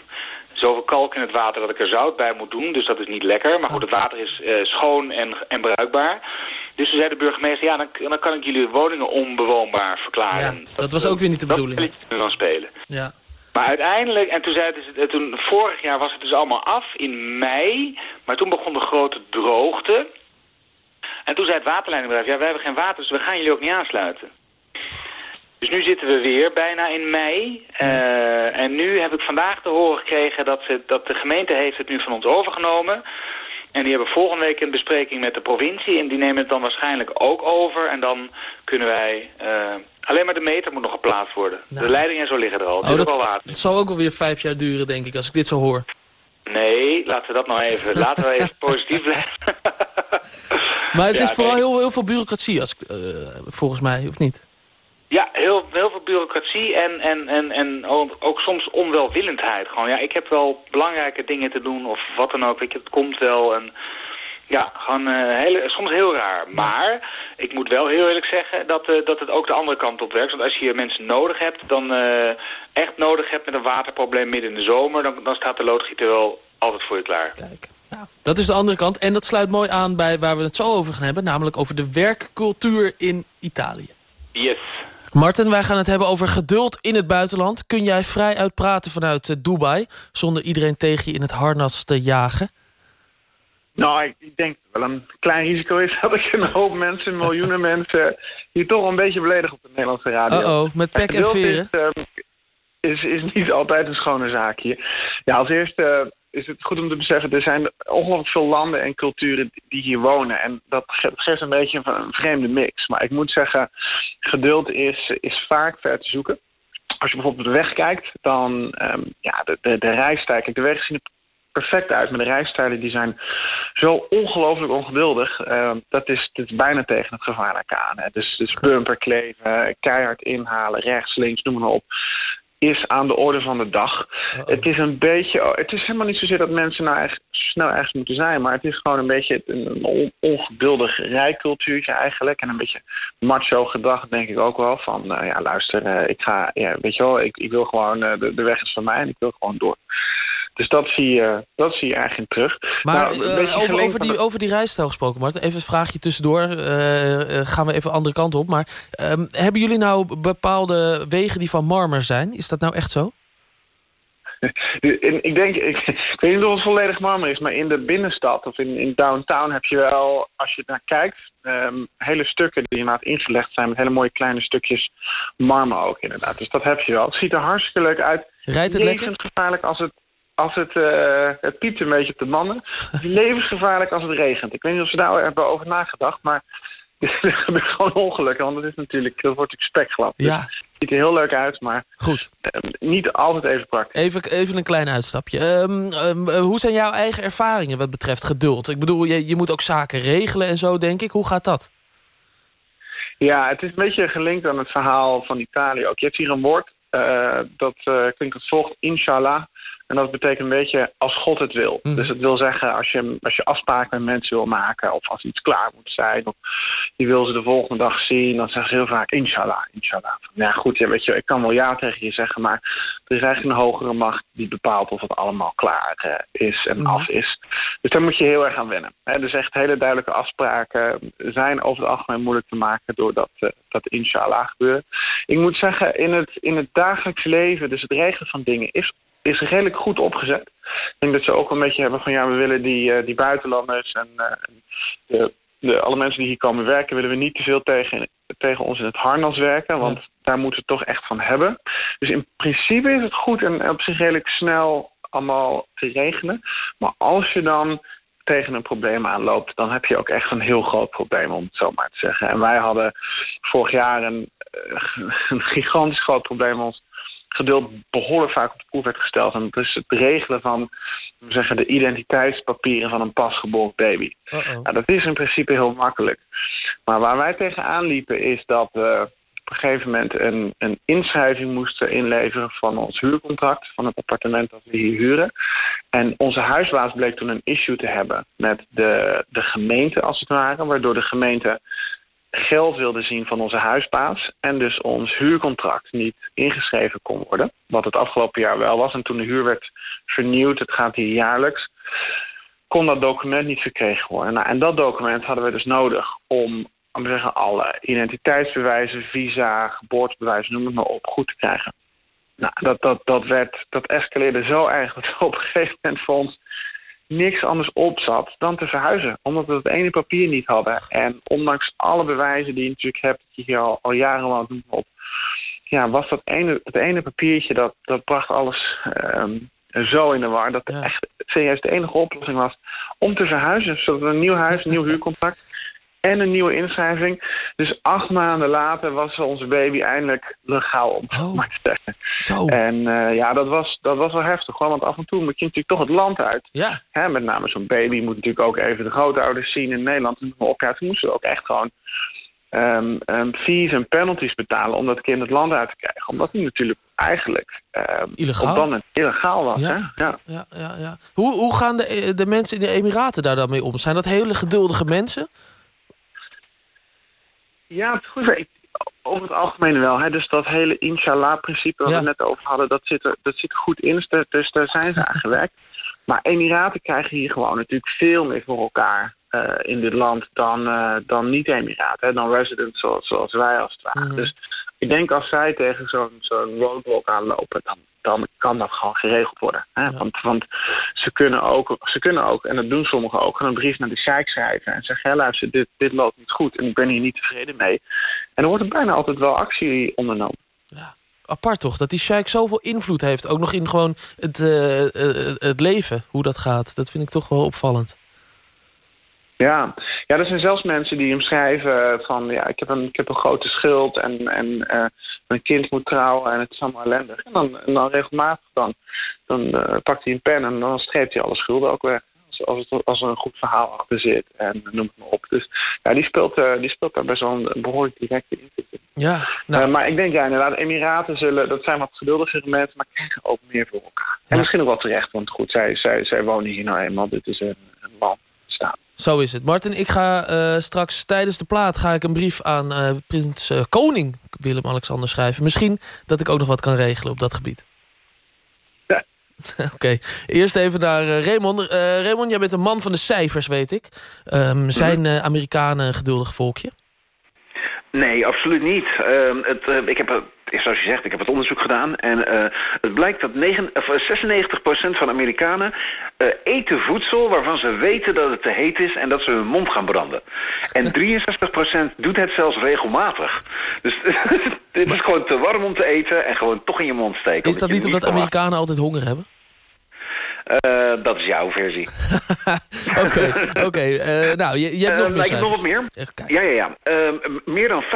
zoveel kalk in het water dat ik er zout bij moet doen. Dus dat is niet lekker. Maar goed, het water is uh, schoon en, en bruikbaar. Dus toen zei de burgemeester, ja, dan, dan kan ik jullie woningen onbewoonbaar verklaren. Ja, dat, was ook weer niet de bedoeling. Dat dan spelen. Ja. Maar uiteindelijk, en toen, zei het, toen vorig jaar was het dus allemaal af in mei. Maar toen begon de grote droogte. En toen zei het waterleidingbedrijf, ja, we hebben geen water, dus we gaan jullie ook niet aansluiten. Dus nu zitten we weer bijna in mei. Uh, en nu heb ik vandaag te horen gekregen dat, ze, dat de gemeente heeft het nu van ons overgenomen. En die hebben volgende week een bespreking met de provincie. En die nemen het dan waarschijnlijk ook over. En dan kunnen wij... Uh, alleen maar de meter moet nog geplaatst worden. Nou. De leidingen zo liggen er al. Oh, dat, al zal ook alweer vijf jaar duren, denk ik, als ik dit zo hoor. Nee, laten we dat nou even... laten we even positief blijven. maar het ja, is vooral nee. heel, heel veel bureaucratie, als, uh, volgens mij, of niet? Ja, heel, heel veel bureaucratie en, en, en, en ook soms onwelwillendheid. Gewoon, ja, ik heb wel belangrijke dingen te doen of wat dan ook. Weet je, het komt wel en ja, gewoon uh, hele, soms heel raar. Maar ik moet wel heel eerlijk zeggen dat, uh, dat het ook de andere kant op werkt. Want als je hier mensen nodig hebt, dan uh, echt nodig hebt met een waterprobleem midden in de zomer... dan, dan staat de loodgieter wel altijd voor je klaar. Kijk. Nou, dat is de andere kant. En dat sluit mooi aan bij waar we het zo over gaan hebben. Namelijk over de werkcultuur in Italië. Yes. Martin, wij gaan het hebben over geduld in het buitenland. Kun jij vrij uitpraten vanuit uh, Dubai... zonder iedereen tegen je in het harnas te jagen? Nou, ik, denk dat wel een klein risico is... dat ik een hoop mensen, miljoenen mensen... hier toch een beetje beledig op de Nederlandse radio. Uh-oh, met pek en veren? Is, uh, is, is niet altijd een schone zaak hier. Ja, als eerste is het goed om te beseffen... er zijn ongelooflijk veel landen en culturen die hier wonen. En dat geeft een beetje een, vreemde mix. Maar ik moet zeggen, geduld is, is vaak ver te zoeken. Als je bijvoorbeeld op de weg kijkt, dan... Um, ja, de, de, de rijstijk, de weg in de perfect uit. Maar de rijstijlen die zijn zo ongelooflijk ongeduldig. Uh, dat, is, dat is bijna tegen het gevaarlijke aan. Hè. Dus, dus bumper kleven, keihard inhalen, rechts, links, noem maar op is aan de orde van de dag. Het is een beetje. Oh, het is helemaal niet zozeer dat mensen nou echt snel ergens moeten zijn, maar het is gewoon een beetje een ongeduldig rijcultuurtje eigenlijk. En een beetje macho gedrag, denk ik ook wel. Van uh, ja, luister, uh, ik ga, ja, weet je wel, ik, ik wil gewoon, uh, de, de weg is van mij en ik wil gewoon door. Dus dat zie je, dat zie je eigenlijk terug. Maar nou, over, over, die, over die gesproken, Mart. Even een vraagje tussendoor. gaan we even de andere kant op. Maar um, hebben jullie nou bepaalde wegen die van marmer zijn? Is dat nou echt zo? ik denk, ik, ik, weet niet of het volledig marmer is, maar in de binnenstad of in, in downtown heb je wel, als je naar kijkt, um, hele stukken die inderdaad ingelegd zijn met hele mooie kleine stukjes marmer ook inderdaad. Dus dat heb je wel. Het ziet er hartstikke leuk uit. Rijdt het lekker? gevaarlijk als het als het, uh, het piept een beetje op de mannen. Het is levensgevaarlijk als het regent. Ik weet niet of ze daar hebben over nagedacht, maar er gebeurt gewoon ongelukken. Want het is natuurlijk, dat wordt spekglad. Dus ja. het ziet er heel leuk uit, maar Goed. Uh, niet altijd even praktisch. Even, even een klein uitstapje. Um, um, hoe zijn jouw eigen ervaringen wat betreft geduld? Ik bedoel, je, je moet ook zaken regelen en zo, denk ik. Hoe gaat dat? Ja, het is een beetje gelinkt aan het verhaal van Italië ook. Je hebt hier een woord, uh, dat klinkt als volgt, inshallah. En dat betekent een beetje als God het wil. Mhm. Dus het wil zeggen, als je, als je afspraken met mensen wil maken... of als iets klaar moet zijn, of je wil ze de volgende dag zien... dan zeggen ze heel vaak, inshallah, inshallah. Ja goed, ja, weet je, ik kan wel ja tegen je zeggen... maar er is eigenlijk een hogere macht die bepaalt of het allemaal klaar eh, is en Mhm. af is. Dus daar moet je heel erg aan wennen. Hè. Dus echt hele duidelijke afspraken zijn over het algemeen moeilijk te maken... door dat, eh, dat inshallah gebeuren. Ik moet zeggen, in het, in het dagelijks leven, dus het regelen van dingen... is is redelijk goed opgezet. Ik denk dat ze ook een beetje hebben van ja, we willen die, uh, die buitenlanders en uh, de, de, alle mensen die hier komen werken, willen we niet te veel tegen, tegen ons in het harnas werken, want ja. daar moeten we het toch echt van hebben. Dus in principe is het goed en op zich redelijk snel allemaal te regelen. Maar als je dan tegen een probleem aanloopt, dan heb je ook echt een heel groot probleem, om het zo maar te zeggen. En wij hadden vorig jaar een, uh, een gigantisch groot probleem ons geduld behoorlijk vaak op de proef werd gesteld. En dat is het regelen van zeggen, de identiteitspapieren van een pasgeboren baby. Uh -oh. nou, dat is in principe heel makkelijk. Maar waar wij tegenaan liepen is dat we op een gegeven moment een, een inschrijving moesten inleveren van ons huurcontract, van het appartement dat we hier huren. En onze huisbaas bleek toen een issue te hebben met de, de gemeente als het ware, waardoor de gemeente geld wilde zien van onze huisbaas... en dus ons huurcontract niet ingeschreven kon worden. Wat het afgelopen jaar wel was. En toen de huur werd vernieuwd, het gaat hier jaarlijks... kon dat document niet verkregen worden. Nou, en dat document hadden we dus nodig om, om te zeggen, alle identiteitsbewijzen... visa, geboortebewijzen, noem het maar op, goed te krijgen. Nou, dat, dat, dat, werd, dat escaleerde zo we op een gegeven moment voor ons niks anders op zat dan te verhuizen. Omdat we het ene papier niet hadden. En ondanks alle bewijzen die je natuurlijk hebt... dat je hier al, al jarenlang doet op... ja, was dat ene, het ene papiertje... dat, dat bracht alles um, zo in de war... dat ja. echt serieus de enige oplossing was om te verhuizen. Zodat we een nieuw huis, een nieuw huurcontract... en een nieuwe inschrijving. Dus acht maanden later was onze baby eindelijk legaal om oh, maar te zeggen. Zo. En uh, ja, dat was, dat was wel heftig. Hoor, want af en toe moet je natuurlijk toch het land uit. Ja. Hè, met name zo'n baby moet natuurlijk ook even de grootouders zien in Nederland. En toen moesten we ook echt gewoon um, um, fees en penalties betalen... om dat kind het land uit te krijgen. Omdat hij natuurlijk eigenlijk um, illegaal. op illegaal was. Ja. Hè? Ja. Ja, ja, ja. Hoe, hoe gaan de, de mensen in de Emiraten daar dan mee om? Zijn dat hele geduldige mensen? Ja, het is goed. Ik, over het algemeen wel. Hè. Dus dat hele inshallah-principe waar Ja. we het net over hadden... dat zit er, dat zit er goed in. Dus daar, dus daar zijn ze aan gewerkt. Maar Emiraten krijgen hier gewoon natuurlijk veel meer voor elkaar... eh, in dit land dan, eh, dan niet-Emiraten. Dan residents zoals, zoals wij als het ware. Mhm. Dus ik denk als zij tegen zo'n zo'n roadblock aanlopen... Dan, dan kan dat gewoon geregeld worden. Hè? Ja. Want, want ze, kunnen ook, ze kunnen ook, en dat doen sommigen ook... een brief naar de sheik schrijven en zeggen... Ja, luister, dit, dit loopt niet goed en ik ben hier niet tevreden mee. En er wordt er bijna altijd wel actie ondernomen. Apart toch, dat die sheik zoveel invloed heeft. Ook nog in gewoon het, eh, eh, het leven, hoe dat gaat. Dat vind ik toch wel opvallend. Ja. Ja, er zijn zelfs mensen die hem schrijven van... ja, ik heb een, ik heb een grote schuld en, en eh, een kind moet trouwen en het is allemaal ellendig. En dan, en dan regelmatig dan, dan uh, pakt hij een pen en dan streept hij alle schulden ook weg. Als, het, als er een goed verhaal achter zit en noem het maar op. Dus ja, die speelt, uh, die speelt daar best wel een behoorlijk directe in. Ja, nou. Uh, maar ik denk, ja, inderdaad, Emiraten zullen, dat zijn wat geduldigere mensen, maar krijgen ook meer voor elkaar. En misschien ook wel terecht, want goed, zij, zij, zij wonen hier nou eenmaal. Dit is een, een land. Zo is het. Martin, ik ga uh, straks tijdens de plaat ga ik een brief aan uh, prins uh, koning Willem-Alexander schrijven. Misschien dat ik ook nog wat kan regelen op dat gebied. Ja. Oké, okay. eerst even naar Raymond. Raymond, jij bent een man van de cijfers, weet ik. Um, zijn Amerikanen een geduldig volkje? Nee, absoluut niet. Uh, het, uh, ik heb, zoals je zegt, ik heb het onderzoek gedaan. En uh, het blijkt dat 9, of 96% van Amerikanen eten voedsel waarvan ze weten dat het te heet is en dat ze hun mond gaan branden. En 63% doet het zelfs regelmatig. Dus dit is gewoon te warm om te eten en gewoon toch in je mond steken. Is dat niet omdat Amerikanen altijd honger hebben? Uh, dat is jouw versie. Oké, oké. Okay. Uh, nou, je, je hebt nog uh, meer heb nog wat meer. Ja, ja, ja. meer dan 50%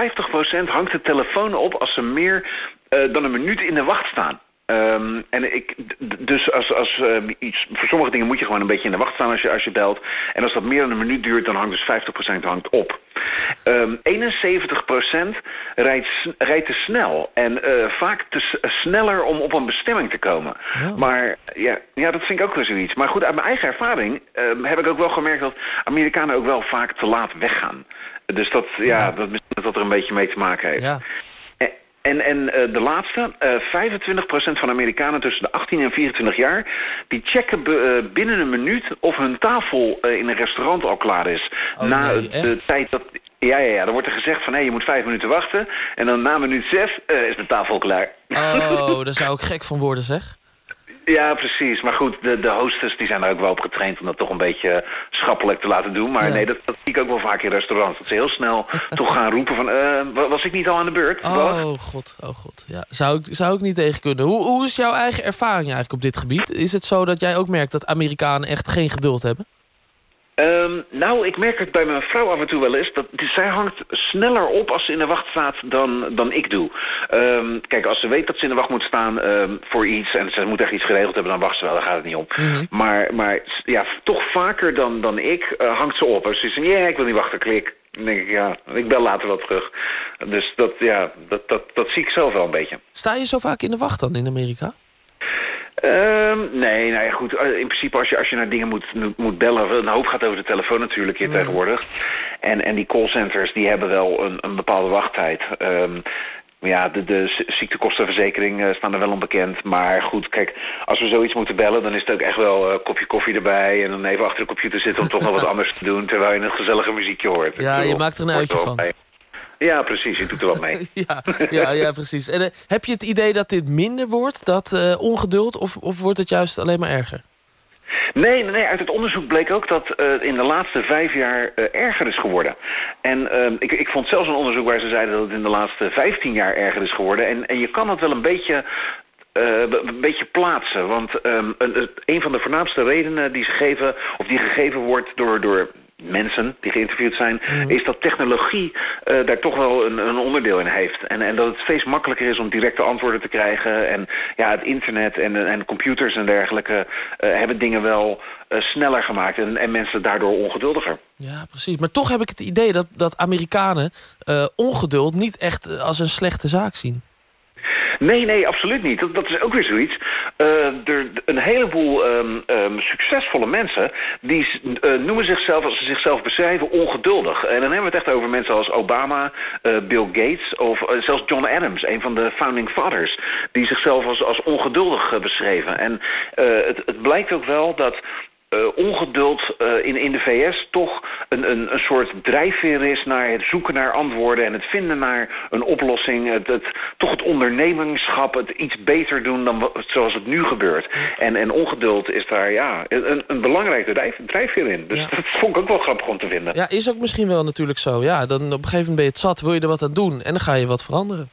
hangt de telefoon op als ze meer dan een minuut in de wacht staan. Um, en ik, dus als, als uh, iets, voor sommige dingen moet je gewoon een beetje in de wacht staan als je, als je belt. En als dat meer dan een minuut duurt, dan hangt dus 50% hangt op. Um, 71% rijdt, rijdt te snel. En uh, vaak te sneller om op een bestemming te komen. Maar ja, ja, dat vind ik ook wel zoiets. Maar goed, uit mijn eigen ervaring uh, heb ik ook wel gemerkt dat Amerikanen ook wel vaak te laat weggaan. Dus dat, ja, dat dat er een beetje mee te maken heeft. Ja. En, en uh, de laatste, uh, 25% van Amerikanen tussen de 18 en 24 jaar... die checken be, uh, binnen een minuut of hun tafel in een restaurant al klaar is. Oh, na nee, de tijd dat... Ja, ja, ja, dan wordt er gezegd van... hé, je moet vijf minuten wachten. En dan na minuut zes is de tafel klaar. Oh, daar zou ik gek van worden, zeg. Ja, precies. Maar goed, de, de hostess die zijn er ook wel op getraind... om dat toch een beetje schappelijk te laten doen. Maar Ja. nee, dat, dat zie ik ook wel vaak in restaurants. Dat ze heel snel toch gaan roepen van... eh, wa- was ik niet al aan de beurt? Wat? Oh, god, oh god. Ja, zou, ik, zou ik niet tegen kunnen. Hoe, hoe is jouw eigen ervaring eigenlijk op dit gebied? Is het zo dat jij ook merkt dat Amerikanen echt geen geduld hebben? Ehm, nou, ik merk het bij mijn vrouw af en toe wel eens. Dat, die- zij hangt sneller op als ze in de wacht staat dan, dan ik doe. Ehm, kijk, als ze weet dat ze in de wacht moet staan ehm, voor iets... en ze moet echt iets geregeld hebben, dan wacht ze wel. Daar gaat het niet om. Maar, maar ja, toch vaker dan, dan ik eh, hangt ze op. Als ze zegt, ja, ik wil niet wachten, klik. Dan denk ik, ja, ik bel later wel terug. Dus dat, ja, dat, dat, dat zie ik zelf wel een beetje. Sta je zo vaak in de wacht dan in Amerika? Ehm, nee, nou ja, goed. eh, In principe als je, als je naar dingen moet, moet- bellen... Een hoop gaat over de telefoon natuurlijk hier tegenwoordig. En, en die callcenters die hebben wel een, een bepaalde wachttijd. Ehm, ja, de, de ziektekostenverzekering eh, staan er wel onbekend. Maar goed, kijk, als we zoiets moeten bellen... dan is het ook echt wel een kopje koffie erbij... en dan even achter de computer zitten om toch nog wat anders te doen... terwijl je een gezellige muziekje hoort. Ja, je maakt er een uitje van. bij. Ja, precies. Je doet er wat mee. ja, ja, ja, precies. En eh, heb je het idee dat dit minder wordt, dat eh, ongeduld... Of, of wordt het juist alleen maar erger? Nee, nee, nee, uit het onderzoek bleek ook dat uh, in de laatste vijf jaar uh, erger is geworden. En uh, ik, ik vond zelfs een onderzoek waar ze zeiden dat het in de laatste vijftien jaar erger is geworden. En, en je kan dat wel een beetje... Uh, een beetje plaatsen. Want um, een, een van de voornaamste redenen die ze geven, of die gegeven wordt door, door mensen die geïnterviewd zijn, mm. is dat technologie uh, daar toch wel een, een, onderdeel in heeft. En, en dat het steeds makkelijker is om directe antwoorden te krijgen. En ja, het internet en, en computers en dergelijke uh, hebben dingen wel uh, sneller gemaakt en, en mensen daardoor ongeduldiger. Ja, precies. Maar toch heb ik het idee dat, dat Amerikanen ongeduld niet echt als een slechte zaak zien. Nee, nee, absoluut niet. Dat, dat is ook weer zoiets. Uh, er een heleboel um, um, succesvolle mensen... die uh, noemen zichzelf, als ze zichzelf beschrijven, ongeduldig. En dan hebben we het echt over mensen als Obama, uh, Bill Gates... of zelfs John Adams, een van de founding fathers... die zichzelf als, als ongeduldig beschreven. En het, het blijkt ook wel dat... Uh, ongeduld uh, in, in de VS toch een, een, een soort drijfveer is naar het zoeken naar antwoorden en het vinden naar een oplossing. Het, het, toch het ondernemingschap, het iets beter doen dan zoals het nu gebeurt. En, en ongeduld is daar ja, een, een belangrijke drijf, drijfveer in. Dus ja. dat vond ik ook wel grappig om te vinden. Ja, is ook misschien wel natuurlijk zo. Ja, dan op een gegeven moment ben je het zat, wil je er wat aan doen en dan ga je wat veranderen.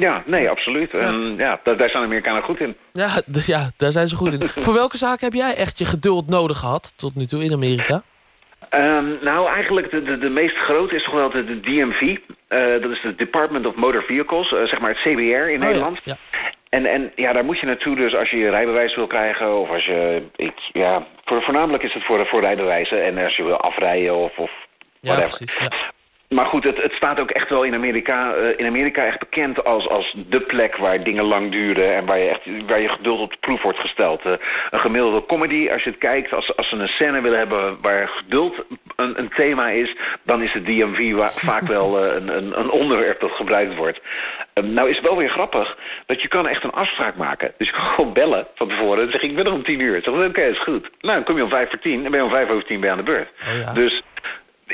Ja, nee, absoluut. Ja. En ja, daar, zijn de Amerikanen goed in. Ja, ja daar zijn ze goed in. Voor welke zaken heb jij echt je geduld nodig gehad tot nu toe in Amerika? Um, nou, eigenlijk de, de, de meest grote is toch wel de, de DMV. Uh, dat is de Department of Motor Vehicles, uh, zeg maar het CBR in oh, Nederland. Ja, ja. En, en ja, daar moet je naartoe dus als je je rijbewijs wil krijgen... of als je... Ik, ja, voor, voornamelijk is het voor, voor rijbewijzen en als je wil afrijden of, of whatever. Ja, precies. Ja. Maar goed, het, het staat ook echt wel in Amerika, uh, in Amerika echt bekend als, als de plek waar dingen lang duren en waar je, echt, waar je geduld op de proef wordt gesteld. Uh, een gemiddelde comedy, als je het kijkt, als, als ze een scène willen hebben waar geduld een, een thema is, dan is het DMV waar, vaak wel uh, een, een, een, onderwerp dat gebruikt wordt. nou is het wel weer grappig dat je kan echt een afspraak maken. Dus je kan gewoon bellen van tevoren en zeg ik ben er om tien uur. Zeg oké, okay, is goed. Nou, dan kom je om vijf voor tien en ben je om vijf over tien bij aan de beurt. Oh ja. Dus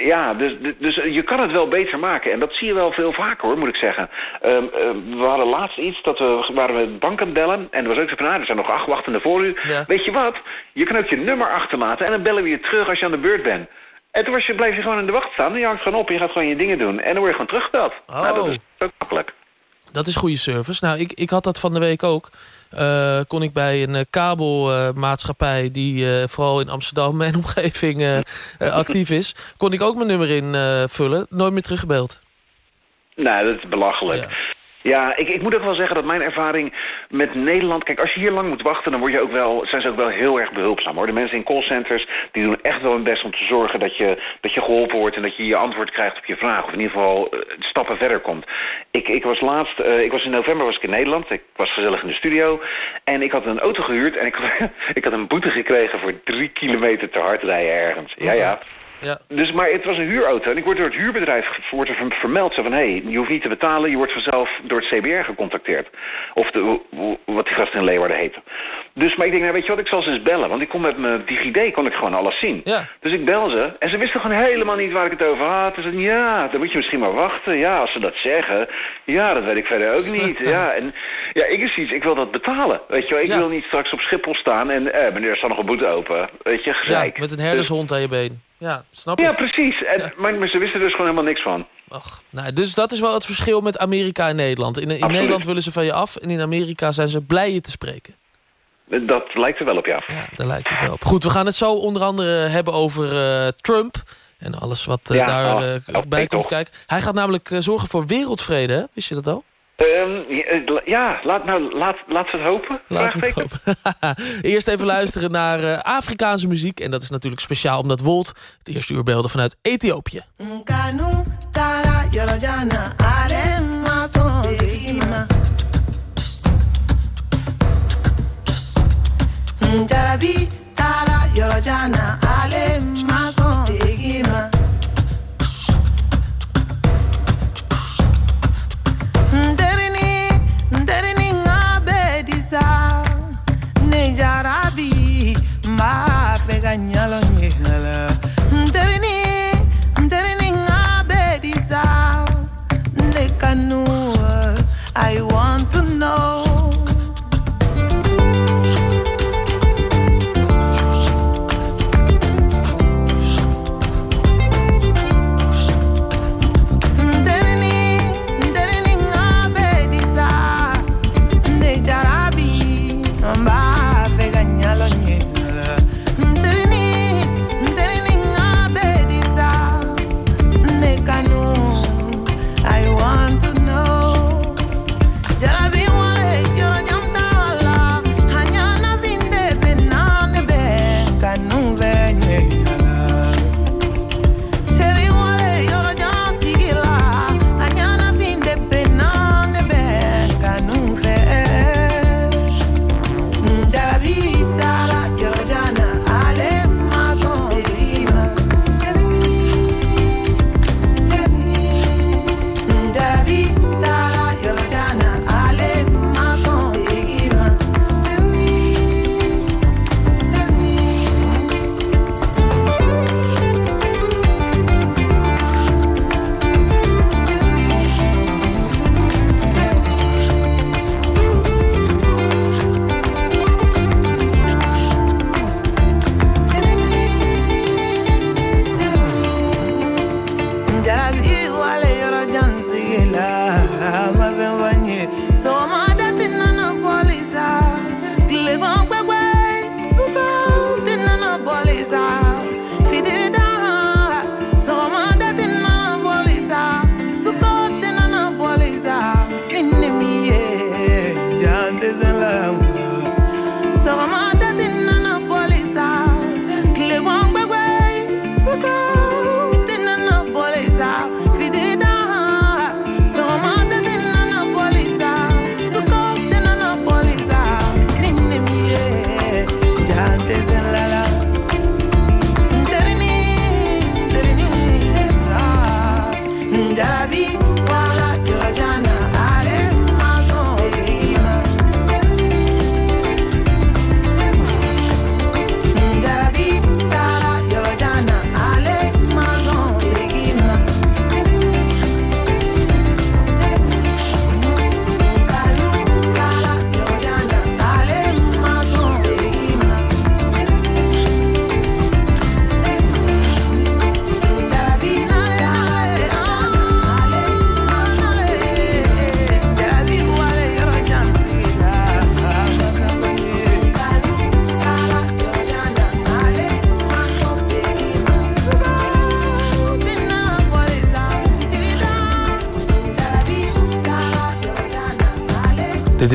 ja, dus, dus je kan het wel beter maken. En dat zie je wel veel vaker, hoor, moet ik zeggen. Um, we hadden laatst iets dat we waren met banken bellen. En er was ook zo van, nou, er zijn nog acht wachtende voor u. Weet je wat? Je kan ook je nummer achterlaten en dan bellen we je terug als je aan de beurt bent. En toen was je, blijf je gewoon in de wacht staan. En je hangt gewoon op en je gaat gewoon je dingen doen. En dan word je gewoon teruggebeld. Oh. Nou, dat is ook makkelijk. Dat is goede service. Nou, ik, ik had dat van de week ook. Uh, kon ik bij een uh, kabelmaatschappij... die uh, vooral in Amsterdam en omgeving actief is... kon ik ook mijn nummer invullen. Nooit meer teruggebeld. Nou, dat is belachelijk. Ja, ik, ik moet ook wel zeggen dat mijn ervaring met Nederland... Kijk, als je hier lang moet wachten, dan word je ook wel, zijn ze ook wel heel erg behulpzaam. hoor. De mensen in callcenters die doen echt wel hun best om te zorgen... dat je, dat je geholpen wordt en dat je je antwoord krijgt op je vraag. Of in ieder geval uh, stappen verder komt. Ik, ik was laatst, uh, ik was in november was ik in Nederland. Ik was gezellig in de studio. En ik had een auto gehuurd en ik, ik had een boete gekregen... voor drie kilometer te hard rijden ergens. Ja, ja. Ja. Dus, maar het was een huurauto. En ik word door het huurbedrijf wordt er vermeld. Zo van, hé, hey, je hoeft niet te betalen. Je wordt vanzelf door het CBR gecontacteerd. Of de, wat die gasten in Leeuwarden heten. Dus, maar ik denk, nou, weet je wat, ik zal ze eens bellen. Want ik kon met mijn DigiD kon ik gewoon alles zien. Ja. Dus ik bel ze. En ze wisten gewoon helemaal niet waar ik het over had. Ze zeiden, ja, dan moet je misschien maar wachten. Ja, als ze dat zeggen. Ja, dat weet ik verder ook niet. Ja, en ja, ik is iets, ik wil dat betalen. Weet je wel, ik wil niet straks op Schiphol staan en eh, meneer, er staat nog een boete open. Weet je, gezeik. Ja, met een herdershond aan je been. Ja, snap je? Ja, precies. En, maar, ze wisten dus gewoon helemaal niks van. Och, nou, dus dat is wel het verschil met Amerika en Nederland. In, in Nederland willen ze van je af en in Amerika zijn ze blij je te spreken. Dat lijkt er wel op, ja. Ja, daar lijkt het wel op. Goed, we gaan het zo onder andere hebben over uh, Trump... en alles wat uh, daarbij uh, bij komt kijken. Hij gaat namelijk zorgen voor wereldvrede, hè? Wist je dat al? Um, ja, laat, nou, laat, laat we het hopen. Laten we het hopen. Eerst even luisteren naar uh, Afrikaanse muziek. En dat is natuurlijk speciaal omdat Wolt het eerste uur beelden vanuit Ethiopië. Jarabi,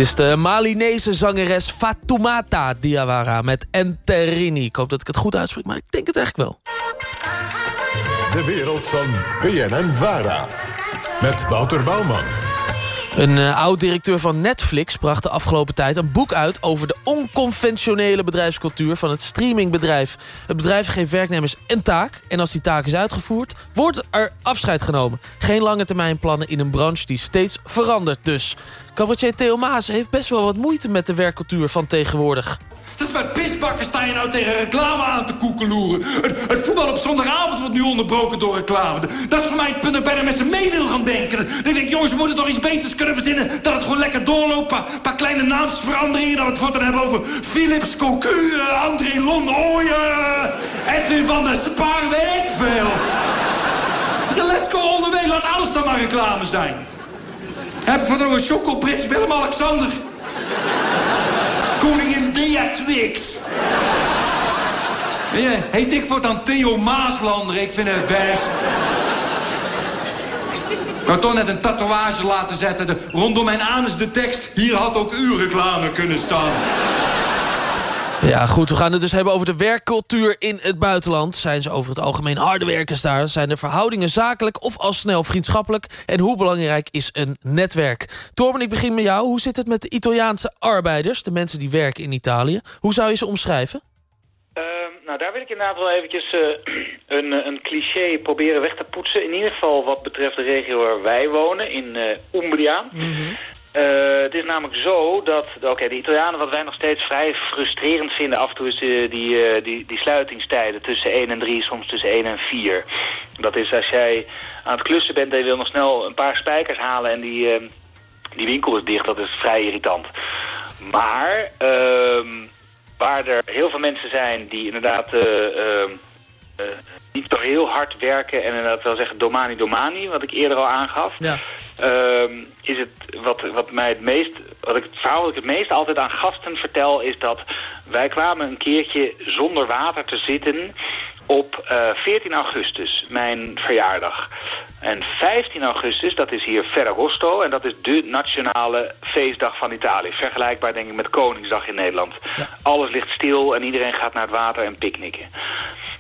is de Malinese zangeres Fatoumata Diawara met Enterini. Ik hoop dat ik het goed uitspreek, maar ik denk het eigenlijk wel. De wereld van BNN Vara. Met Wouter Bouwman. Een uh, oud-directeur van Netflix bracht de afgelopen tijd een boek uit... over de onconventionele bedrijfscultuur van het streamingbedrijf. Het bedrijf geeft werknemers een taak... en als die taak is uitgevoerd, wordt er afscheid genomen. Geen lange termijn plannen in een branche die steeds verandert dus. Cabaretier Theo Maas heeft best wel wat moeite met de werkcultuur van tegenwoordig. Dus bij pisbakken sta je nou tegen reclame aan te koekeloeren. Het, het voetbal op zondagavond wordt nu onderbroken door reclame. Dat is voor mij het punt dat bijna met ze mee gaan denken. Dan denk ik, jongens, we moeten toch iets beters kunnen verzinnen... dat het gewoon lekker doorloopt. Een paar, kleine naamsveranderingen. Dat het voor dan hebben over Philips, Cocu, André Lon, Ooyen... Edwin van der Spaar, weet ik veel. Let's go way. Laat alles dan maar reclame zijn. Heb voor nog een chocoprins Willem-Alexander... Koningin Beatrix. Ja, heet ik voortaan Theo Maaslander. Ik vind het best. Wou toch net een tatoeage laten zetten. De, rondom mijn anus de tekst. Hier had ook uw reclame kunnen staan. Ja, goed, we gaan het dus hebben over de werkcultuur in het buitenland. Zijn ze over het algemeen harde werkers daar? Zijn de verhoudingen zakelijk of al snel vriendschappelijk? En hoe belangrijk is een netwerk? Torben, ik begin met jou. Hoe zit het met de Italiaanse arbeiders, de mensen die werken in Italië? Hoe zou je ze omschrijven? Nou, daar wil ik inderdaad wel eventjes uh, een, een cliché proberen weg te poetsen. In ieder geval wat betreft de regio waar wij wonen, in uh, Umbria. Mm uh, het is namelijk zo dat oké, de Italianen, wat wij nog steeds vrij frustrerend vinden... af en toe is die, die, die, die sluitingstijden tussen 1 en 3, soms tussen 1 en 4. Dat is als jij aan het klussen bent en je wil nog snel een paar spijkers halen... en die, die winkel is dicht, dat is vrij irritant. Maar waar er heel veel mensen zijn die inderdaad niet toch heel hard werken en inderdaad wel zeggen domani domani, wat ik eerder al aangaf. Ja. Uh, is het wat, wat mij het meest, wat ik het verhaal dat ik het meest altijd aan gasten vertel, is dat wij kwamen een keertje zonder water te zitten op uh, eh, 14 augustus, mijn verjaardag. En 15 augustus, dat is hier Ferragosto en dat is de nationale feestdag van Italië. Vergelijkbaar denk ik met Koningsdag in Nederland. Alles ligt stil en iedereen gaat naar het water en picknicken.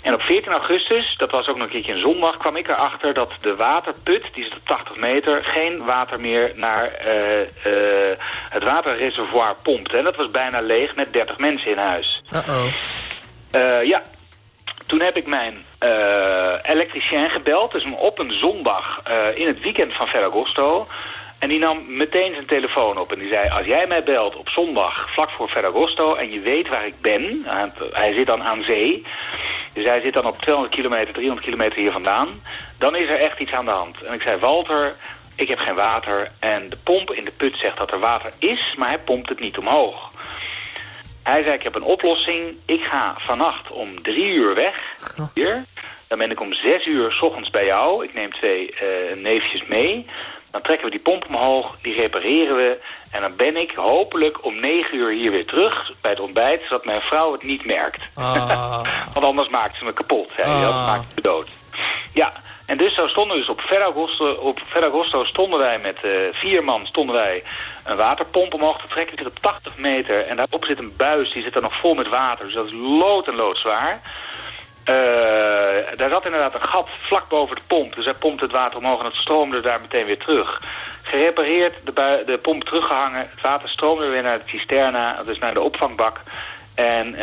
En op 14 augustus, dat was ook nog een keertje een zondag, kwam ik erachter dat de waterput, die is op 80 meter, geen water meer naar uh, uh, het waterreservoir pompte. En dat was bijna leeg met 30 mensen in huis. Uh-oh. Uh, ja, toen heb ik mijn uh, elektricien gebeld, dus op een zondag uh, in het weekend van Ferragosto. En die nam meteen zijn telefoon op en die zei... als jij mij belt op zondag vlak voor Ferragosto en je weet waar ik ben... hij zit dan aan zee, dus hij zit dan op 200 kilometer, 300 kilometer hier vandaan... dan is er echt iets aan de hand. En ik zei, Walter, ik heb geen water en de pomp in de put zegt dat er water is... maar hij pompt het niet omhoog. Hij zei, ik heb een oplossing. Ik ga vannacht om drie uur weg. Hier. Dan ben ik om zes uur s ochtends bij jou. Ik neem twee uh, neefjes mee. Dan trekken we die pomp omhoog, die repareren we. En dan ben ik hopelijk om negen uur hier weer terug bij het ontbijt... zodat mijn vrouw het niet merkt. Ah. Want anders maakt ze me kapot. Hè? Ah. Dat maakt me dood. Ja, en dus zo stonden dus op Ferragosto, op stonden wij met uh, vier man stonden wij een waterpomp omhoog te trekken. Die zit op 80 meter en daarop zit een buis, die zit er nog vol met water. Dus dat is lood en loodzwaar. Uh, daar zat inderdaad een gat vlak boven de pomp. Dus hij pompt het water omhoog en het stroomde daar meteen weer terug. Gerepareerd, de, de pomp teruggehangen. Het water stroomde weer naar de cisterna, dus naar de opvangbak. En uh,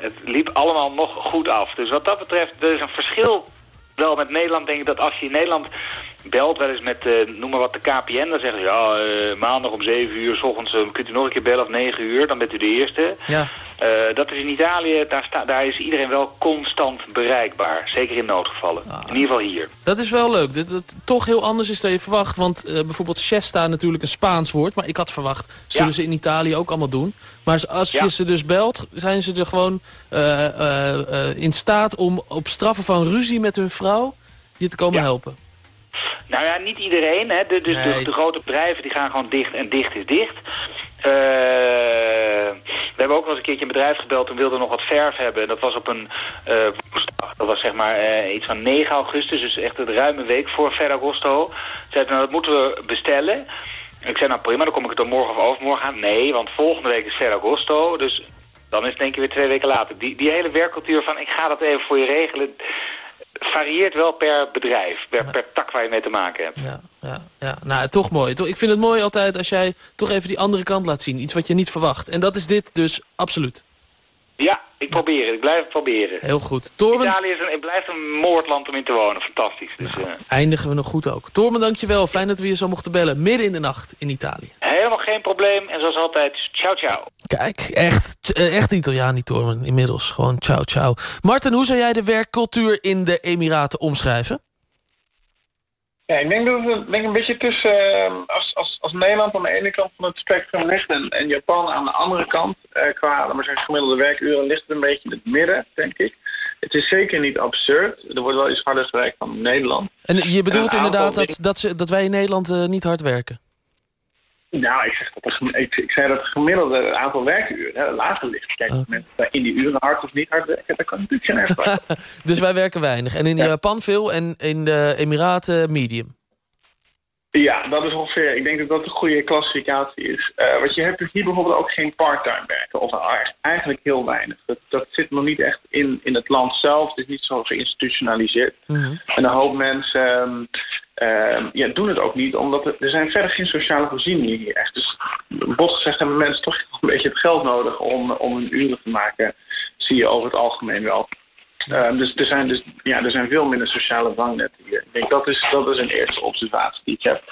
het liep allemaal nog goed af. Dus wat dat betreft, er is een verschil wel met Nederland denk ik dat als je in Nederland belt, wel eens met, uh, noem maar wat, de KPN, dan zeggen ze, ja, uh, maandag om 7 uur, s ochtends uh, kunt u nog een keer bellen of 9 uur, dan bent u de eerste. Ja. Dat is in Italië, daar, sta, daar is iedereen wel constant bereikbaar, zeker in noodgevallen. Ah. In ieder geval hier. Dat is wel leuk, dat het toch heel anders is dan je verwacht, want bijvoorbeeld siesta natuurlijk een Spaans woord, maar ik had verwacht, zullen ze in Italië ook allemaal doen. Maar als je ze dus belt, zijn ze er gewoon in staat om op straffen van ruzie met hun vrouw je te komen helpen. Nou ja, niet iedereen. Hè. De, dus de, de, grote bedrijven die gaan gewoon dicht en dicht is dicht. Uh, we hebben ook wel eens een keertje een bedrijf gebeld en wilden nog wat verf hebben. Dat was op een uh, woensdag. Dat was zeg maar uh, iets van 9 augustus, dus echt een ruime week voor Ferragosto. Zeiden nou dat moeten we bestellen. Ik zei, nou prima, dan kom ik het dan morgen of overmorgen aan. Nee, want volgende week is Ferragosto, dus dan is het denk ik weer twee weken later. Die, die hele werkcultuur van, ik ga dat even voor je regelen, varieert wel per bedrijf, per, per tak waar je mee te maken hebt. Ja, ja, ja. Nou, toch mooi. Ik vind het mooi altijd als jij toch even die andere kant laat zien. Iets wat je niet verwacht. En dat is dit dus absoluut. Ja, ik probeer het, ik blijf het proberen. Heel goed. Torben, Italië is een, blijft een moordland om in te wonen, fantastisch. Dus, eh, eindigen we nog goed ook. Torben, dankjewel. Fijn dat we je zo mochten bellen. Midden in de nacht in Italië. helemaal geen probleem en zoals altijd, ciao ciao. Kijk, echt, eh, echt Italiaan die Torben inmiddels. Gewoon ciao ciao. Martin, hoe zou jij de werkcultuur in de Emiraten omschrijven? Ja, ik denk dat het een- denk een beetje tussen eh, als, als, als Nederland aan de ene kant van het spectrum ligt en, en Japan aan de andere kant. eh, qua zeggen, gemiddelde werkuren ligt het een beetje in het midden, denk ik. Het is zeker niet absurd. Er wordt wel iets harder gewerkt dan in Nederland. En je bedoelt inderdaad dat, dat, ze, dat wij in Nederland eh, niet hard werken? Nou, ik, zeg dat de ik, ik zei dat het gemiddelde aantal werkuren hè, lager ligt. Kijk, of mensen in die uren hard of niet hard werken, dat kan natuurlijk geen erg. Dus wij werken weinig. En in Japan veel en in de Emiraten medium. Ja, dat is ongeveer. Ik denk dat dat een goede klassificatie is. Eh want je hebt hier bijvoorbeeld ook geen part-time werken. Of eigenlijk heel weinig. Dat, dat zit nog niet echt in, in het land zelf. Het is niet zo geïnstitutionaliseerd. En een hoop mensen ehm, ehm, ja, doen het ook niet, omdat er, er zijn verder geen sociale voorzieningen hier echt. Dus bot gezegd hebben mensen toch een beetje het geld nodig om, om hun uren te maken. Zie je over het algemeen wel. Ehm, dus, er zijn dus ja, er zijn veel minder sociale vangnetten hier. Ik denk dat is, dat is een eerste observatie die ik heb.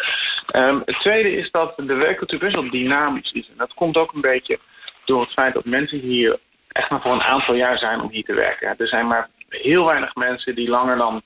Ehm, het tweede is dat de werkcultuur best wel dynamisch is. En dat komt ook een beetje door het feit dat mensen hier echt maar voor een aantal jaar zijn om hier te werken. Er zijn maar heel weinig mensen die langer dan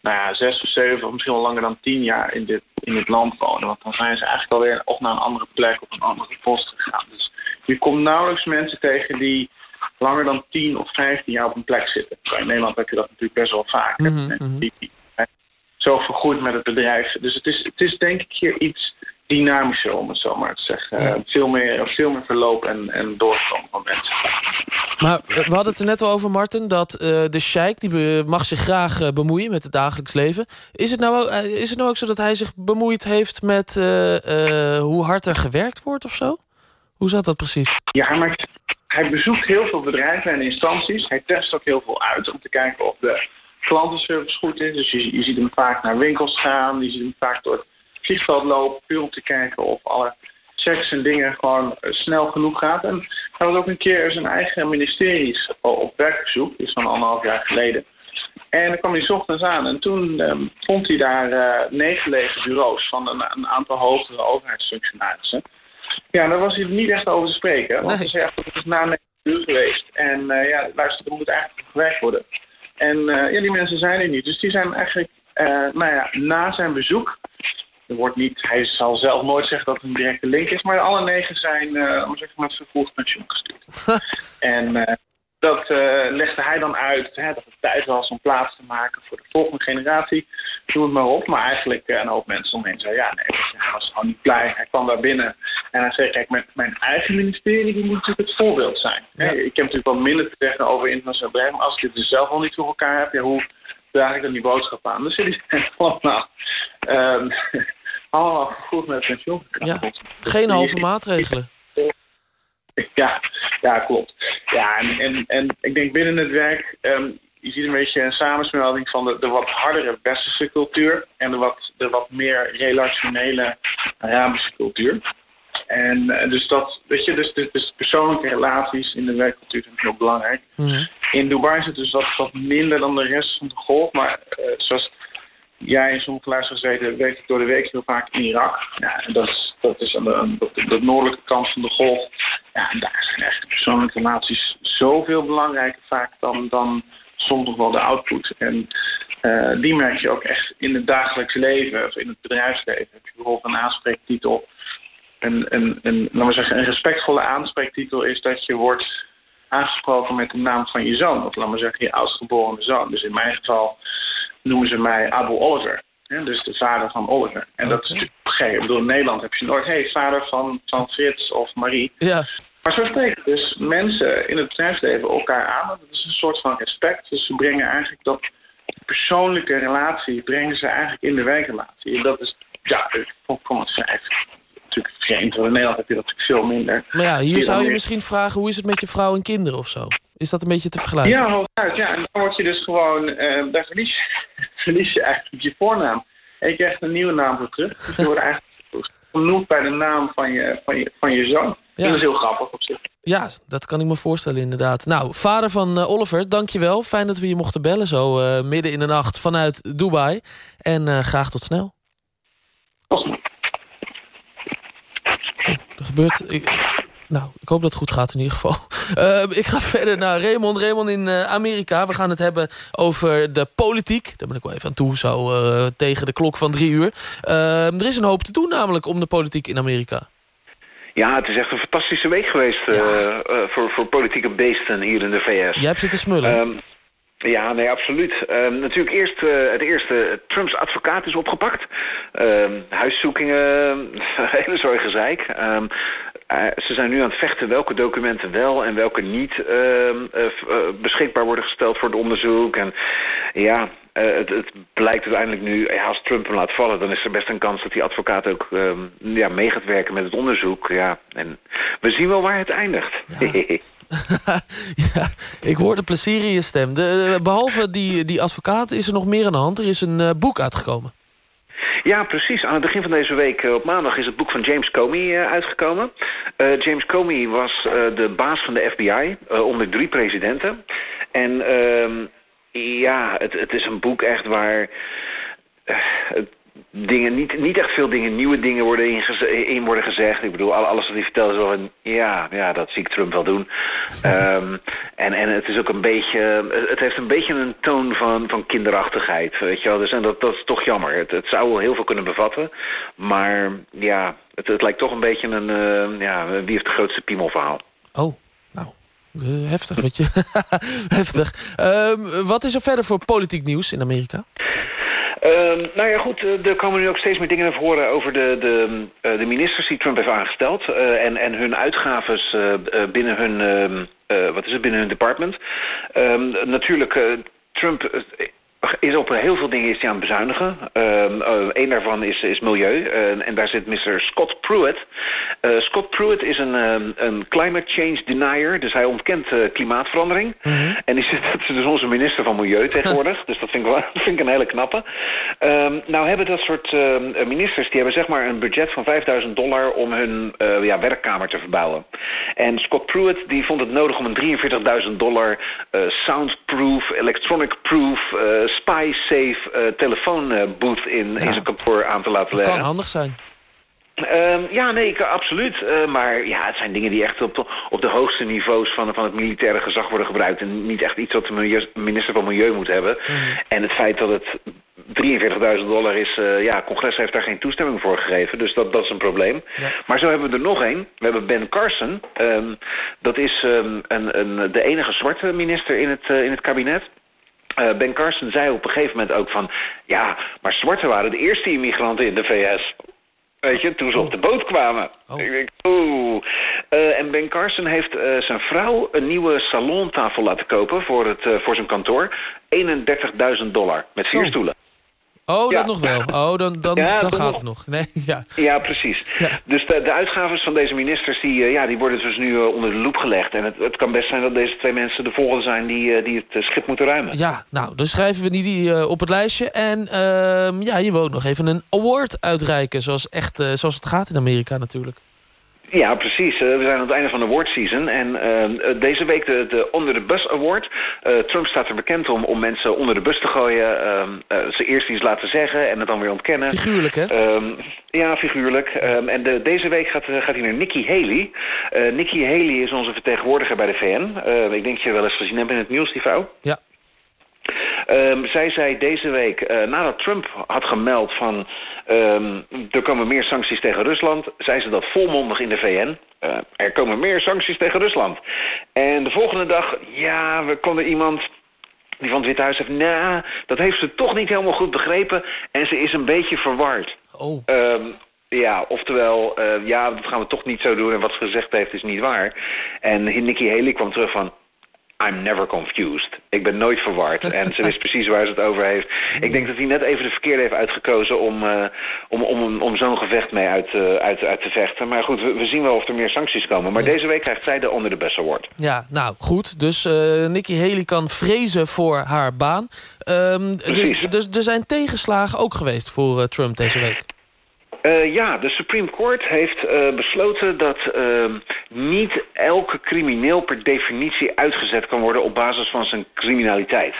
nou ja, zes of zeven of misschien wel langer dan tien jaar in dit, in dit land wonen. Want dan zijn ze eigenlijk alweer of naar een andere plek of een andere post gegaan. Dus je komt nauwelijks mensen tegen die langer dan 10 of 15 jaar op een plek zitten. In Nederland heb je dat natuurlijk best wel vaak. Mhm, Mensen die, die zijn zo vergroeid met het bedrijf. Dus het is, het is denk ik hier iets dynamischer, om het zo maar te zeggen. Eh, veel, meer, veel meer verloop en, en doorstroom van mensen. Maar eh, we hadden het er net al over, Martin, dat eh, de sheik die mag zich graag bemoeien met het dagelijks leven. Is het, nou ook, is het nou ook zo dat hij zich bemoeid heeft met hoe hard er gewerkt wordt of zo? Hoe zat dat precies? Ja, maakt, hij bezoekt heel veel bedrijven en instanties. Hij test ook heel veel uit om te kijken of de klantenservice goed is. Dus je, ziet hem vaak naar winkels gaan. Je ziet hem vaak door het vliegveld lopen. Puur om te kijken of alle checks en dingen gewoon eh, snel genoeg gaat. En hij was ook een keer zijn eigen ministeries op werkbezoek. Is van anderhalf jaar geleden. En dan kwam hij 's ochtends aan en toen ehm, vond hij daar eh, negen lege bureaus van een, een aantal hogere overheidsfunctionarissen. Ja, daar was hij er niet echt over te spreken. Want hij zei echt, het is na negen uur geweest. En eh, ja, luister, er moet eigenlijk gewerkt worden. En eh, ja, die mensen zijn er niet. Dus die zijn eigenlijk, eh, nou ja, na zijn bezoek... Er wordt niet, hij zal zelf nooit zeggen dat het een directe link is... maar alle negen zijn, om te zeggen, met vervroegd pensioen gestuurd. en dat legde hij dan uit, hè, dat het tijd was om plaats te maken voor de volgende generatie. Doe het maar op. Maar eigenlijk een hoop mensen omheen zeiden, ja, nee, hij was gewoon niet blij. Hij kwam daar binnen en hij zei, kijk, mijn, mijn eigen ministerie die moet natuurlijk het voorbeeld zijn. Ik heb natuurlijk wat minder te zeggen over internationaal bedrijf, maar als ik het dus zelf al niet voor elkaar heb, ja, hoe draag ik dan die boodschap aan? Dus jullie zijn allemaal, ehm allemaal goed met pensioen. Ja, geen halve maatregelen. Ja, ja klopt. Ja, en, en, en ik denk binnen het werk, ehm, je ziet een beetje een samensmelding van de, de wat hardere westerse cultuur en de wat, de wat meer relationele Arabische cultuur. En eh, dus dat, weet je, dus, dus, dus persoonlijke relaties in de werkcultuur zijn heel belangrijk. In Dubai is het dus wat, wat minder dan de rest van de golf, maar eh, zoals jij en sommige luisteraars weten, werk ik door de week heel vaak in Irak. Ja, en dat is, dat is aan de, aan de, de noordelijke kant van de golf. Ja, en daar zijn echt persoonlijke relaties zoveel belangrijker vaak dan, dan soms nog wel de output. En eh, die merk je ook echt in het dagelijks leven of in het bedrijfsleven. Heb je bijvoorbeeld een aanspreektitel. Een, een, een, laten we zeggen, een respectvolle aanspreektitel is dat je wordt aangesproken met de naam van je zoon. Of laten we zeggen, je oudstgeboren zoon. Dus in mijn geval noemen ze mij Abu Oliver. hè, dus de vader van Oliver. En dat is natuurlijk gek. Ik bedoel, in Nederland heb je nooit... hé, hey, vader van, van Frits of Marie. Ja. Maar zo spreken dus mensen in het bedrijfsleven elkaar aan. Dat is een soort van respect. Dus ze brengen eigenlijk dat persoonlijke relatie... brengen ze eigenlijk in de werkrelatie. En dat is, ja, het vijf. Natuurlijk vreemd. Want in Nederland heb je dat natuurlijk veel minder. Maar ja, hier zou je misschien vragen... hoe is het met je vrouw en kinderen of zo? Is dat een beetje te vergelijken? Ja, hooguit. Ja, en dan word je dus gewoon, eh, daar verlies je, verlies je eigenlijk je voornaam. En je krijgt een nieuwe naam voor terug. Dus je wordt eigenlijk genoemd bij de naam van je, van je, van je zoon. Ja. Dat is heel grappig op zich. Ja, dat kan ik me voorstellen inderdaad. Nou, vader van eh, Oliver, dankjewel. Fijn dat we je mochten bellen zo eh, midden in de nacht vanuit Dubai. En graag tot snel. Er gebeurt... Ik, nou, ik hoop dat het goed gaat in ieder geval. Eh, ik ga verder naar Raymond. Raymond in eh, Amerika. We gaan het hebben over de politiek. Daar ben ik wel even aan toe, zo eh, tegen de klok van drie uur. Eh, er is een hoop te doen namelijk om de politiek in Amerika. Ja, het is echt een fantastische week geweest eh, voor, voor politieke beesten hier in de VS. Jij hebt zitten smullen. Ehm, ja, nee, absoluut. Ehm, natuurlijk eerst eh, het eerste, Trumps advocaat is opgepakt. Ehm, huiszoekingen, hele zorg gezeik. Ehm, eh, ze zijn nu aan het vechten welke documenten wel en welke niet eh, beschikbaar worden gesteld voor het onderzoek. En ja, het, het blijkt uiteindelijk nu, ja, als Trump hem laat vallen, dan is er best een kans dat die advocaat ook ja, mee gaat werken met het onderzoek. Ja, en we zien wel waar het eindigt. ja, ik hoor de plezier in je stem. Eh, behalve die, die advocaat is er nog meer aan de hand. Er is een eh, boek uitgekomen. Ja, precies. Aan het begin van deze week, eh, op maandag, is het boek van James Comey uitgekomen. James Comey was de baas van de FBI onder drie presidenten. En ehm, ja, het, het is een boek echt waar... het- dingen, niet, niet echt veel dingen, nieuwe dingen worden in, in worden gezegd. Ik bedoel, al- alles wat hij vertelt is wel van... Ja, ja, dat zie ik Trump wel doen. Ehm, en, en het is ook een beetje... Het heeft een beetje een toon van, van kinderachtigheid, weet je wel. Dus, en dat, dat is toch jammer. Het, het zou wel heel veel kunnen bevatten. Maar ja, het, het lijkt toch een beetje een... eh, ja, wie heeft de grootste piemelverhaal? Oh, nou, eh, heftig. Wat je heftig. Ehm, wat is er verder voor politiek nieuws in Amerika? Ehm, nou ja, goed, eh, er komen nu ook steeds meer dingen naar voren over de, de, eh, de ministers die Trump heeft aangesteld. eh, en, en hun uitgaves binnen hun, ehm, eh, wat is het, binnen hun department. Ehm, natuurlijk, Trump is op heel veel dingen is hij aan het bezuinigen. Eh, een daarvan is, is milieu. Eh, en daar zit Mr. Scott Pruitt. Eh, Scott Pruitt is een, ehm, een climate change denier. Dus hij ontkent eh, klimaatverandering. En die zit, dat is dus onze minister van Milieu tegenwoordig. dus dat vind ik, wel, vind ik een hele knappe. Ehm, nou hebben dat soort ministers... die hebben zeg maar een budget van 5000 dollar... om hun eh, ja, werkkamer te verbouwen. En Scott Pruitt die vond het nodig om een 43.000 dollar... eh, soundproof, electronic-proof, eh, spy-safe... eh, telefoonbooth in, in zijn kantoor aan te laten Dat leggen. kan handig zijn. Ehm, ja, nee, ik- absoluut. Eh, maar ja, het zijn dingen die echt op de, op de hoogste niveaus van, van het militaire gezag worden gebruikt. En niet echt iets wat de milieu- minister van Milieu moet hebben. En het feit dat het 43.000 dollar is, eh, ja, congres heeft daar geen toestemming voor gegeven. Dus dat, dat is een probleem. Maar zo hebben we er nog één. We hebben Ben Carson. Ehm, dat is ehm, een, een, de enige zwarte minister in het, eh, in het kabinet. Eh, ben Carson zei op een gegeven moment ook van... ja, maar zwarten waren de eerste immigranten in de VS. Weet je, toen ze op de boot kwamen. Ik denk, oeh. Eh, en Ben Carson heeft eh, zijn vrouw een nieuwe salontafel laten kopen voor, het, voor zijn kantoor. 31.000 dollar, met vier Zo. stoelen. Oh, Ja. dat nog wel. Oh, dan, dan, Ja, dan gaat het nog. Nee, ja. Ja, precies. Dus de, de uitgaven van deze ministers, die, eh, ja, die worden dus nu eh, onder de loep gelegd. En het, het kan best zijn dat deze twee mensen de volgende zijn die, eh, die het schip moeten ruimen. Ja, nou, dan schrijven we die, die op het lijstje. En ehm, ja, je wil ook nog even een award uitreiken. Zoals, echt, zoals het gaat in Amerika natuurlijk. Ja, precies. Eh, we zijn aan het einde van de award season. En eh, deze week de, de Onder the Bus Award. Eh, Trump staat er bekend om, om mensen onder de bus te gooien. ehm, eh, ze eerst iets laten zeggen en het dan weer ontkennen. Figuurlijk, hè? Ehm, ja, figuurlijk. Ehm, en de, deze week gaat, eh, gaat hij naar Nikki Haley. Eh, Nikki Haley is onze vertegenwoordiger bij de VN. Eh, ik denk dat je wel eens gezien hebt in het nieuws, die vrouw. Ja. Zij zei deze week, eh, nadat Trump had gemeld van... ehm, er komen meer sancties tegen Rusland... zei ze dat volmondig in de VN. Eh, er komen meer sancties tegen Rusland. En de volgende dag, ja, we konden iemand... die van het Witte Huis zegt... nou, dat heeft ze toch niet helemaal goed begrepen... en ze is een beetje verward. Oh. Ehm, ja, oftewel, eh, ja, dat gaan we toch niet zo doen... en wat ze gezegd heeft is niet waar. En Nikki Haley kwam terug van... I'm never confused. Ik ben nooit verward. En ze wist precies waar ze het over heeft. Ik denk dat hij net even de verkeerde heeft uitgekozen... om, uh, om, om, om zo'n gevecht mee uit, uh, uit, uit te vechten. Maar goed, we, we, zien wel of er meer sancties komen. Maar deze week krijgt zij de Onder the Best Award. Ja, nou goed. Dus uh, Nikki Haley kan vrezen voor haar baan. Um, dus er zijn tegenslagen ook geweest voor Trump deze week. Uh, ja, de Supreme Court heeft uh, besloten dat uh, niet elke crimineel per definitie uitgezet kan worden op basis van zijn criminaliteit.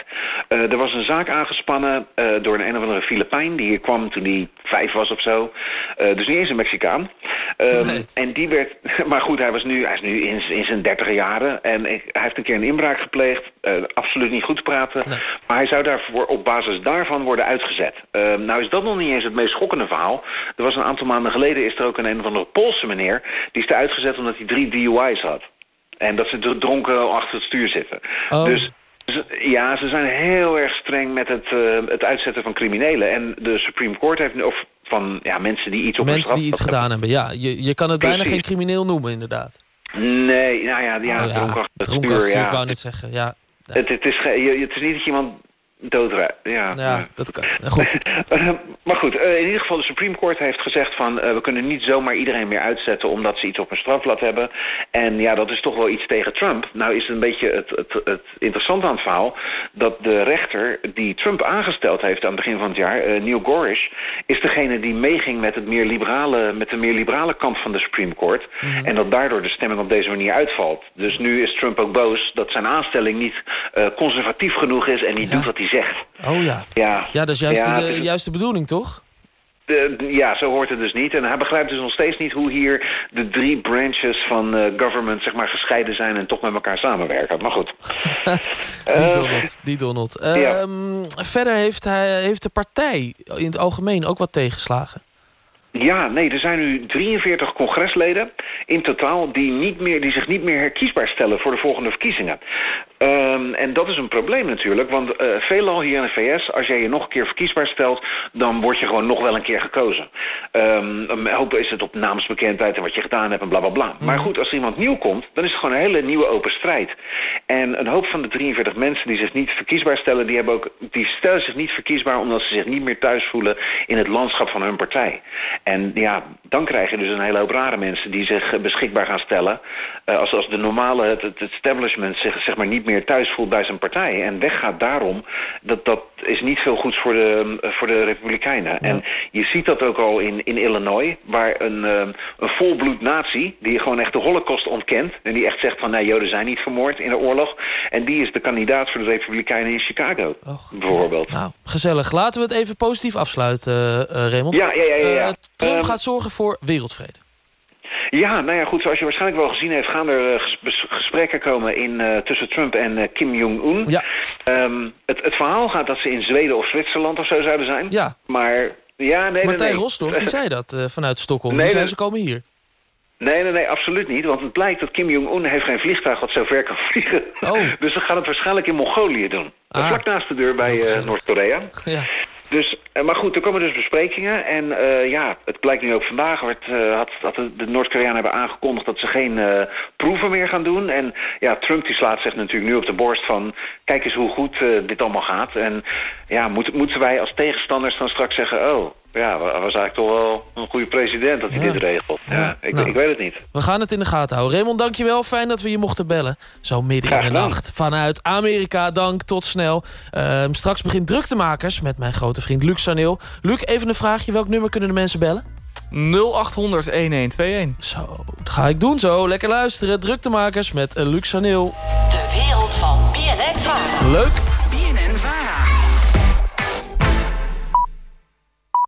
er was een zaak aangespannen door een een of andere Filipijn die hier kwam toen hij vijf was of zo. dus niet eens een Mexicaan. Um, En die werd, maar goed, hij, was nu, hij is nu in, in zijn dertig jaren en hij heeft een keer een inbraak gepleegd. absoluut niet goed te praten. Nee. Maar hij zou daarvoor op basis daarvan worden uitgezet. Ehm, nou is dat nog niet eens het meest schokkende verhaal. Er was een aantal maanden geleden is er ook een een of andere Poolse meneer... die is eruit gezet omdat hij drie DUI's had. En dat ze dronken achter het stuur zitten. Oh. Dus ja, ze zijn heel erg streng met het, uh, het uitzetten van criminelen. En de Supreme Court heeft... Of van ja, mensen die iets op Mensen die iets gedaan hebben, ja. Je, je kan het Precies. bijna geen crimineel noemen, inderdaad. Nee, nou ja, ja, oh, ja dronken achter het stuur. stuur, ja. ik wou net zeggen, ja. ja. Het, het, is, het is niet dat iemand doodrijdt. Ja, ja, dat kan. Goed. maar goed, uh, in ieder geval de Supreme Court heeft gezegd van... Uh, we kunnen niet zomaar iedereen meer uitzetten omdat ze iets op een strafblad hebben. En ja, dat is toch wel iets tegen Trump. Nou is het een beetje het, het, het interessante aan het verhaal... dat de rechter die Trump aangesteld heeft aan het begin van het jaar... Uh, Neil Gorish, is degene die meeging met, het meer liberale, met de meer liberale kant van de Supreme Court. Mm -hmm. En dat daardoor de stemming op deze manier uitvalt. Dus nu is Trump ook boos dat zijn aanstelling niet conservatief genoeg is... en niet ja. doet wat hij zegt. Oh ja. Ja, ja dat is juist ja, de, bedoeling, toch? De, ja, zo hoort het dus niet. En hij begrijpt dus nog steeds niet hoe hier de drie branches van uh, government zeg maar, gescheiden zijn en toch met elkaar samenwerken. Maar goed. die uh, Donald. Die Donald. Uh, ja. um, verder heeft, hij, heeft de partij in het algemeen ook wat tegenslagen. Ja, nee, er zijn nu 43 congresleden in totaal die, niet meer, die zich niet meer herkiesbaar stellen voor de volgende verkiezingen. Um, en dat is een probleem natuurlijk, want uh, veelal hier in de VS, als jij je nog een keer verkiesbaar stelt, dan word je gewoon nog wel een keer gekozen. Um, hoop is het op naamsbekendheid en wat je gedaan hebt en bla bla bla. Mm. Maar goed, als er iemand nieuw komt, dan is het gewoon een hele nieuwe open strijd. En een hoop van de 43 mensen die zich niet verkiesbaar stellen, die, hebben ook, die stellen zich niet verkiesbaar omdat ze zich niet meer thuis voelen in het landschap van hun partij. En ja, dan krijg je dus een hele hoop rare mensen die zich beschikbaar gaan stellen. Uh, als, als de normale, het, het establishment zich zeg maar niet meer thuis voelt bij zijn partij en weggaat daarom, dat, dat is niet veel goeds voor de, voor de Republikeinen. Ja. En je ziet dat ook al in, in Illinois, waar een, um, een volbloed nazi, die gewoon echt de holocaust ontkent, en die echt zegt van, nee, Joden zijn niet vermoord in de oorlog, en die is de kandidaat voor de Republikeinen in Chicago, bijvoorbeeld. Nou, gezellig. Laten we het even positief afsluiten, uh, Raymond. Ja, ja, ja. ja, ja. Uh, Trump um, gaat zorgen voor wereldvrede. Ja, nou ja, goed, zoals je waarschijnlijk wel gezien heeft... gaan er ges gesprekken komen in, uh, tussen Trump en uh, Kim Jong-un. Ja. Um, het, het verhaal gaat dat ze in Zweden of Zwitserland of zo zouden zijn. Ja. Maar ja, nee, Martijn nee, die zei dat vanuit Stockholm. Nee, die zei dat... ze komen hier. Nee, nee, nee, absoluut niet. Want het blijkt dat Kim Jong-un heeft geen vliegtuig wat zo ver kan vliegen. Oh. dus ze gaan het waarschijnlijk in Mongolië doen. Ah. Vlak naast de deur bij uh, Noord-Korea. Ja. Dus, maar goed, er komen dus besprekingen. En uh, ja, het blijkt nu ook vandaag... Werd, uh, had, had de, Noord-Koreanen hebben aangekondigd dat ze geen proeven meer gaan doen. En ja, Trump die slaat zich natuurlijk nu op de borst van... kijk eens hoe goed dit allemaal gaat. En ja, moet, moeten wij als tegenstanders dan straks zeggen... oh, ja, was eigenlijk toch wel een goede president dat hij ja. dit regelt. Ja, Ja, ik, nou. ik weet het niet. We gaan het in de gaten houden. Raymond, dankjewel. Fijn dat we je mochten bellen. Zo midden in de nacht. Vanuit Amerika, dank. Tot snel. Ehm, straks begint Druktemakers met mijn grote vriend Luc Saneel. Luc, even een vraagje. Welk nummer kunnen de mensen bellen? 0800 1121. Zo, dat ga ik doen zo. Lekker luisteren. Druktemakers met eh, Luc Saneel. De wereld van BNN Vara. Leuk.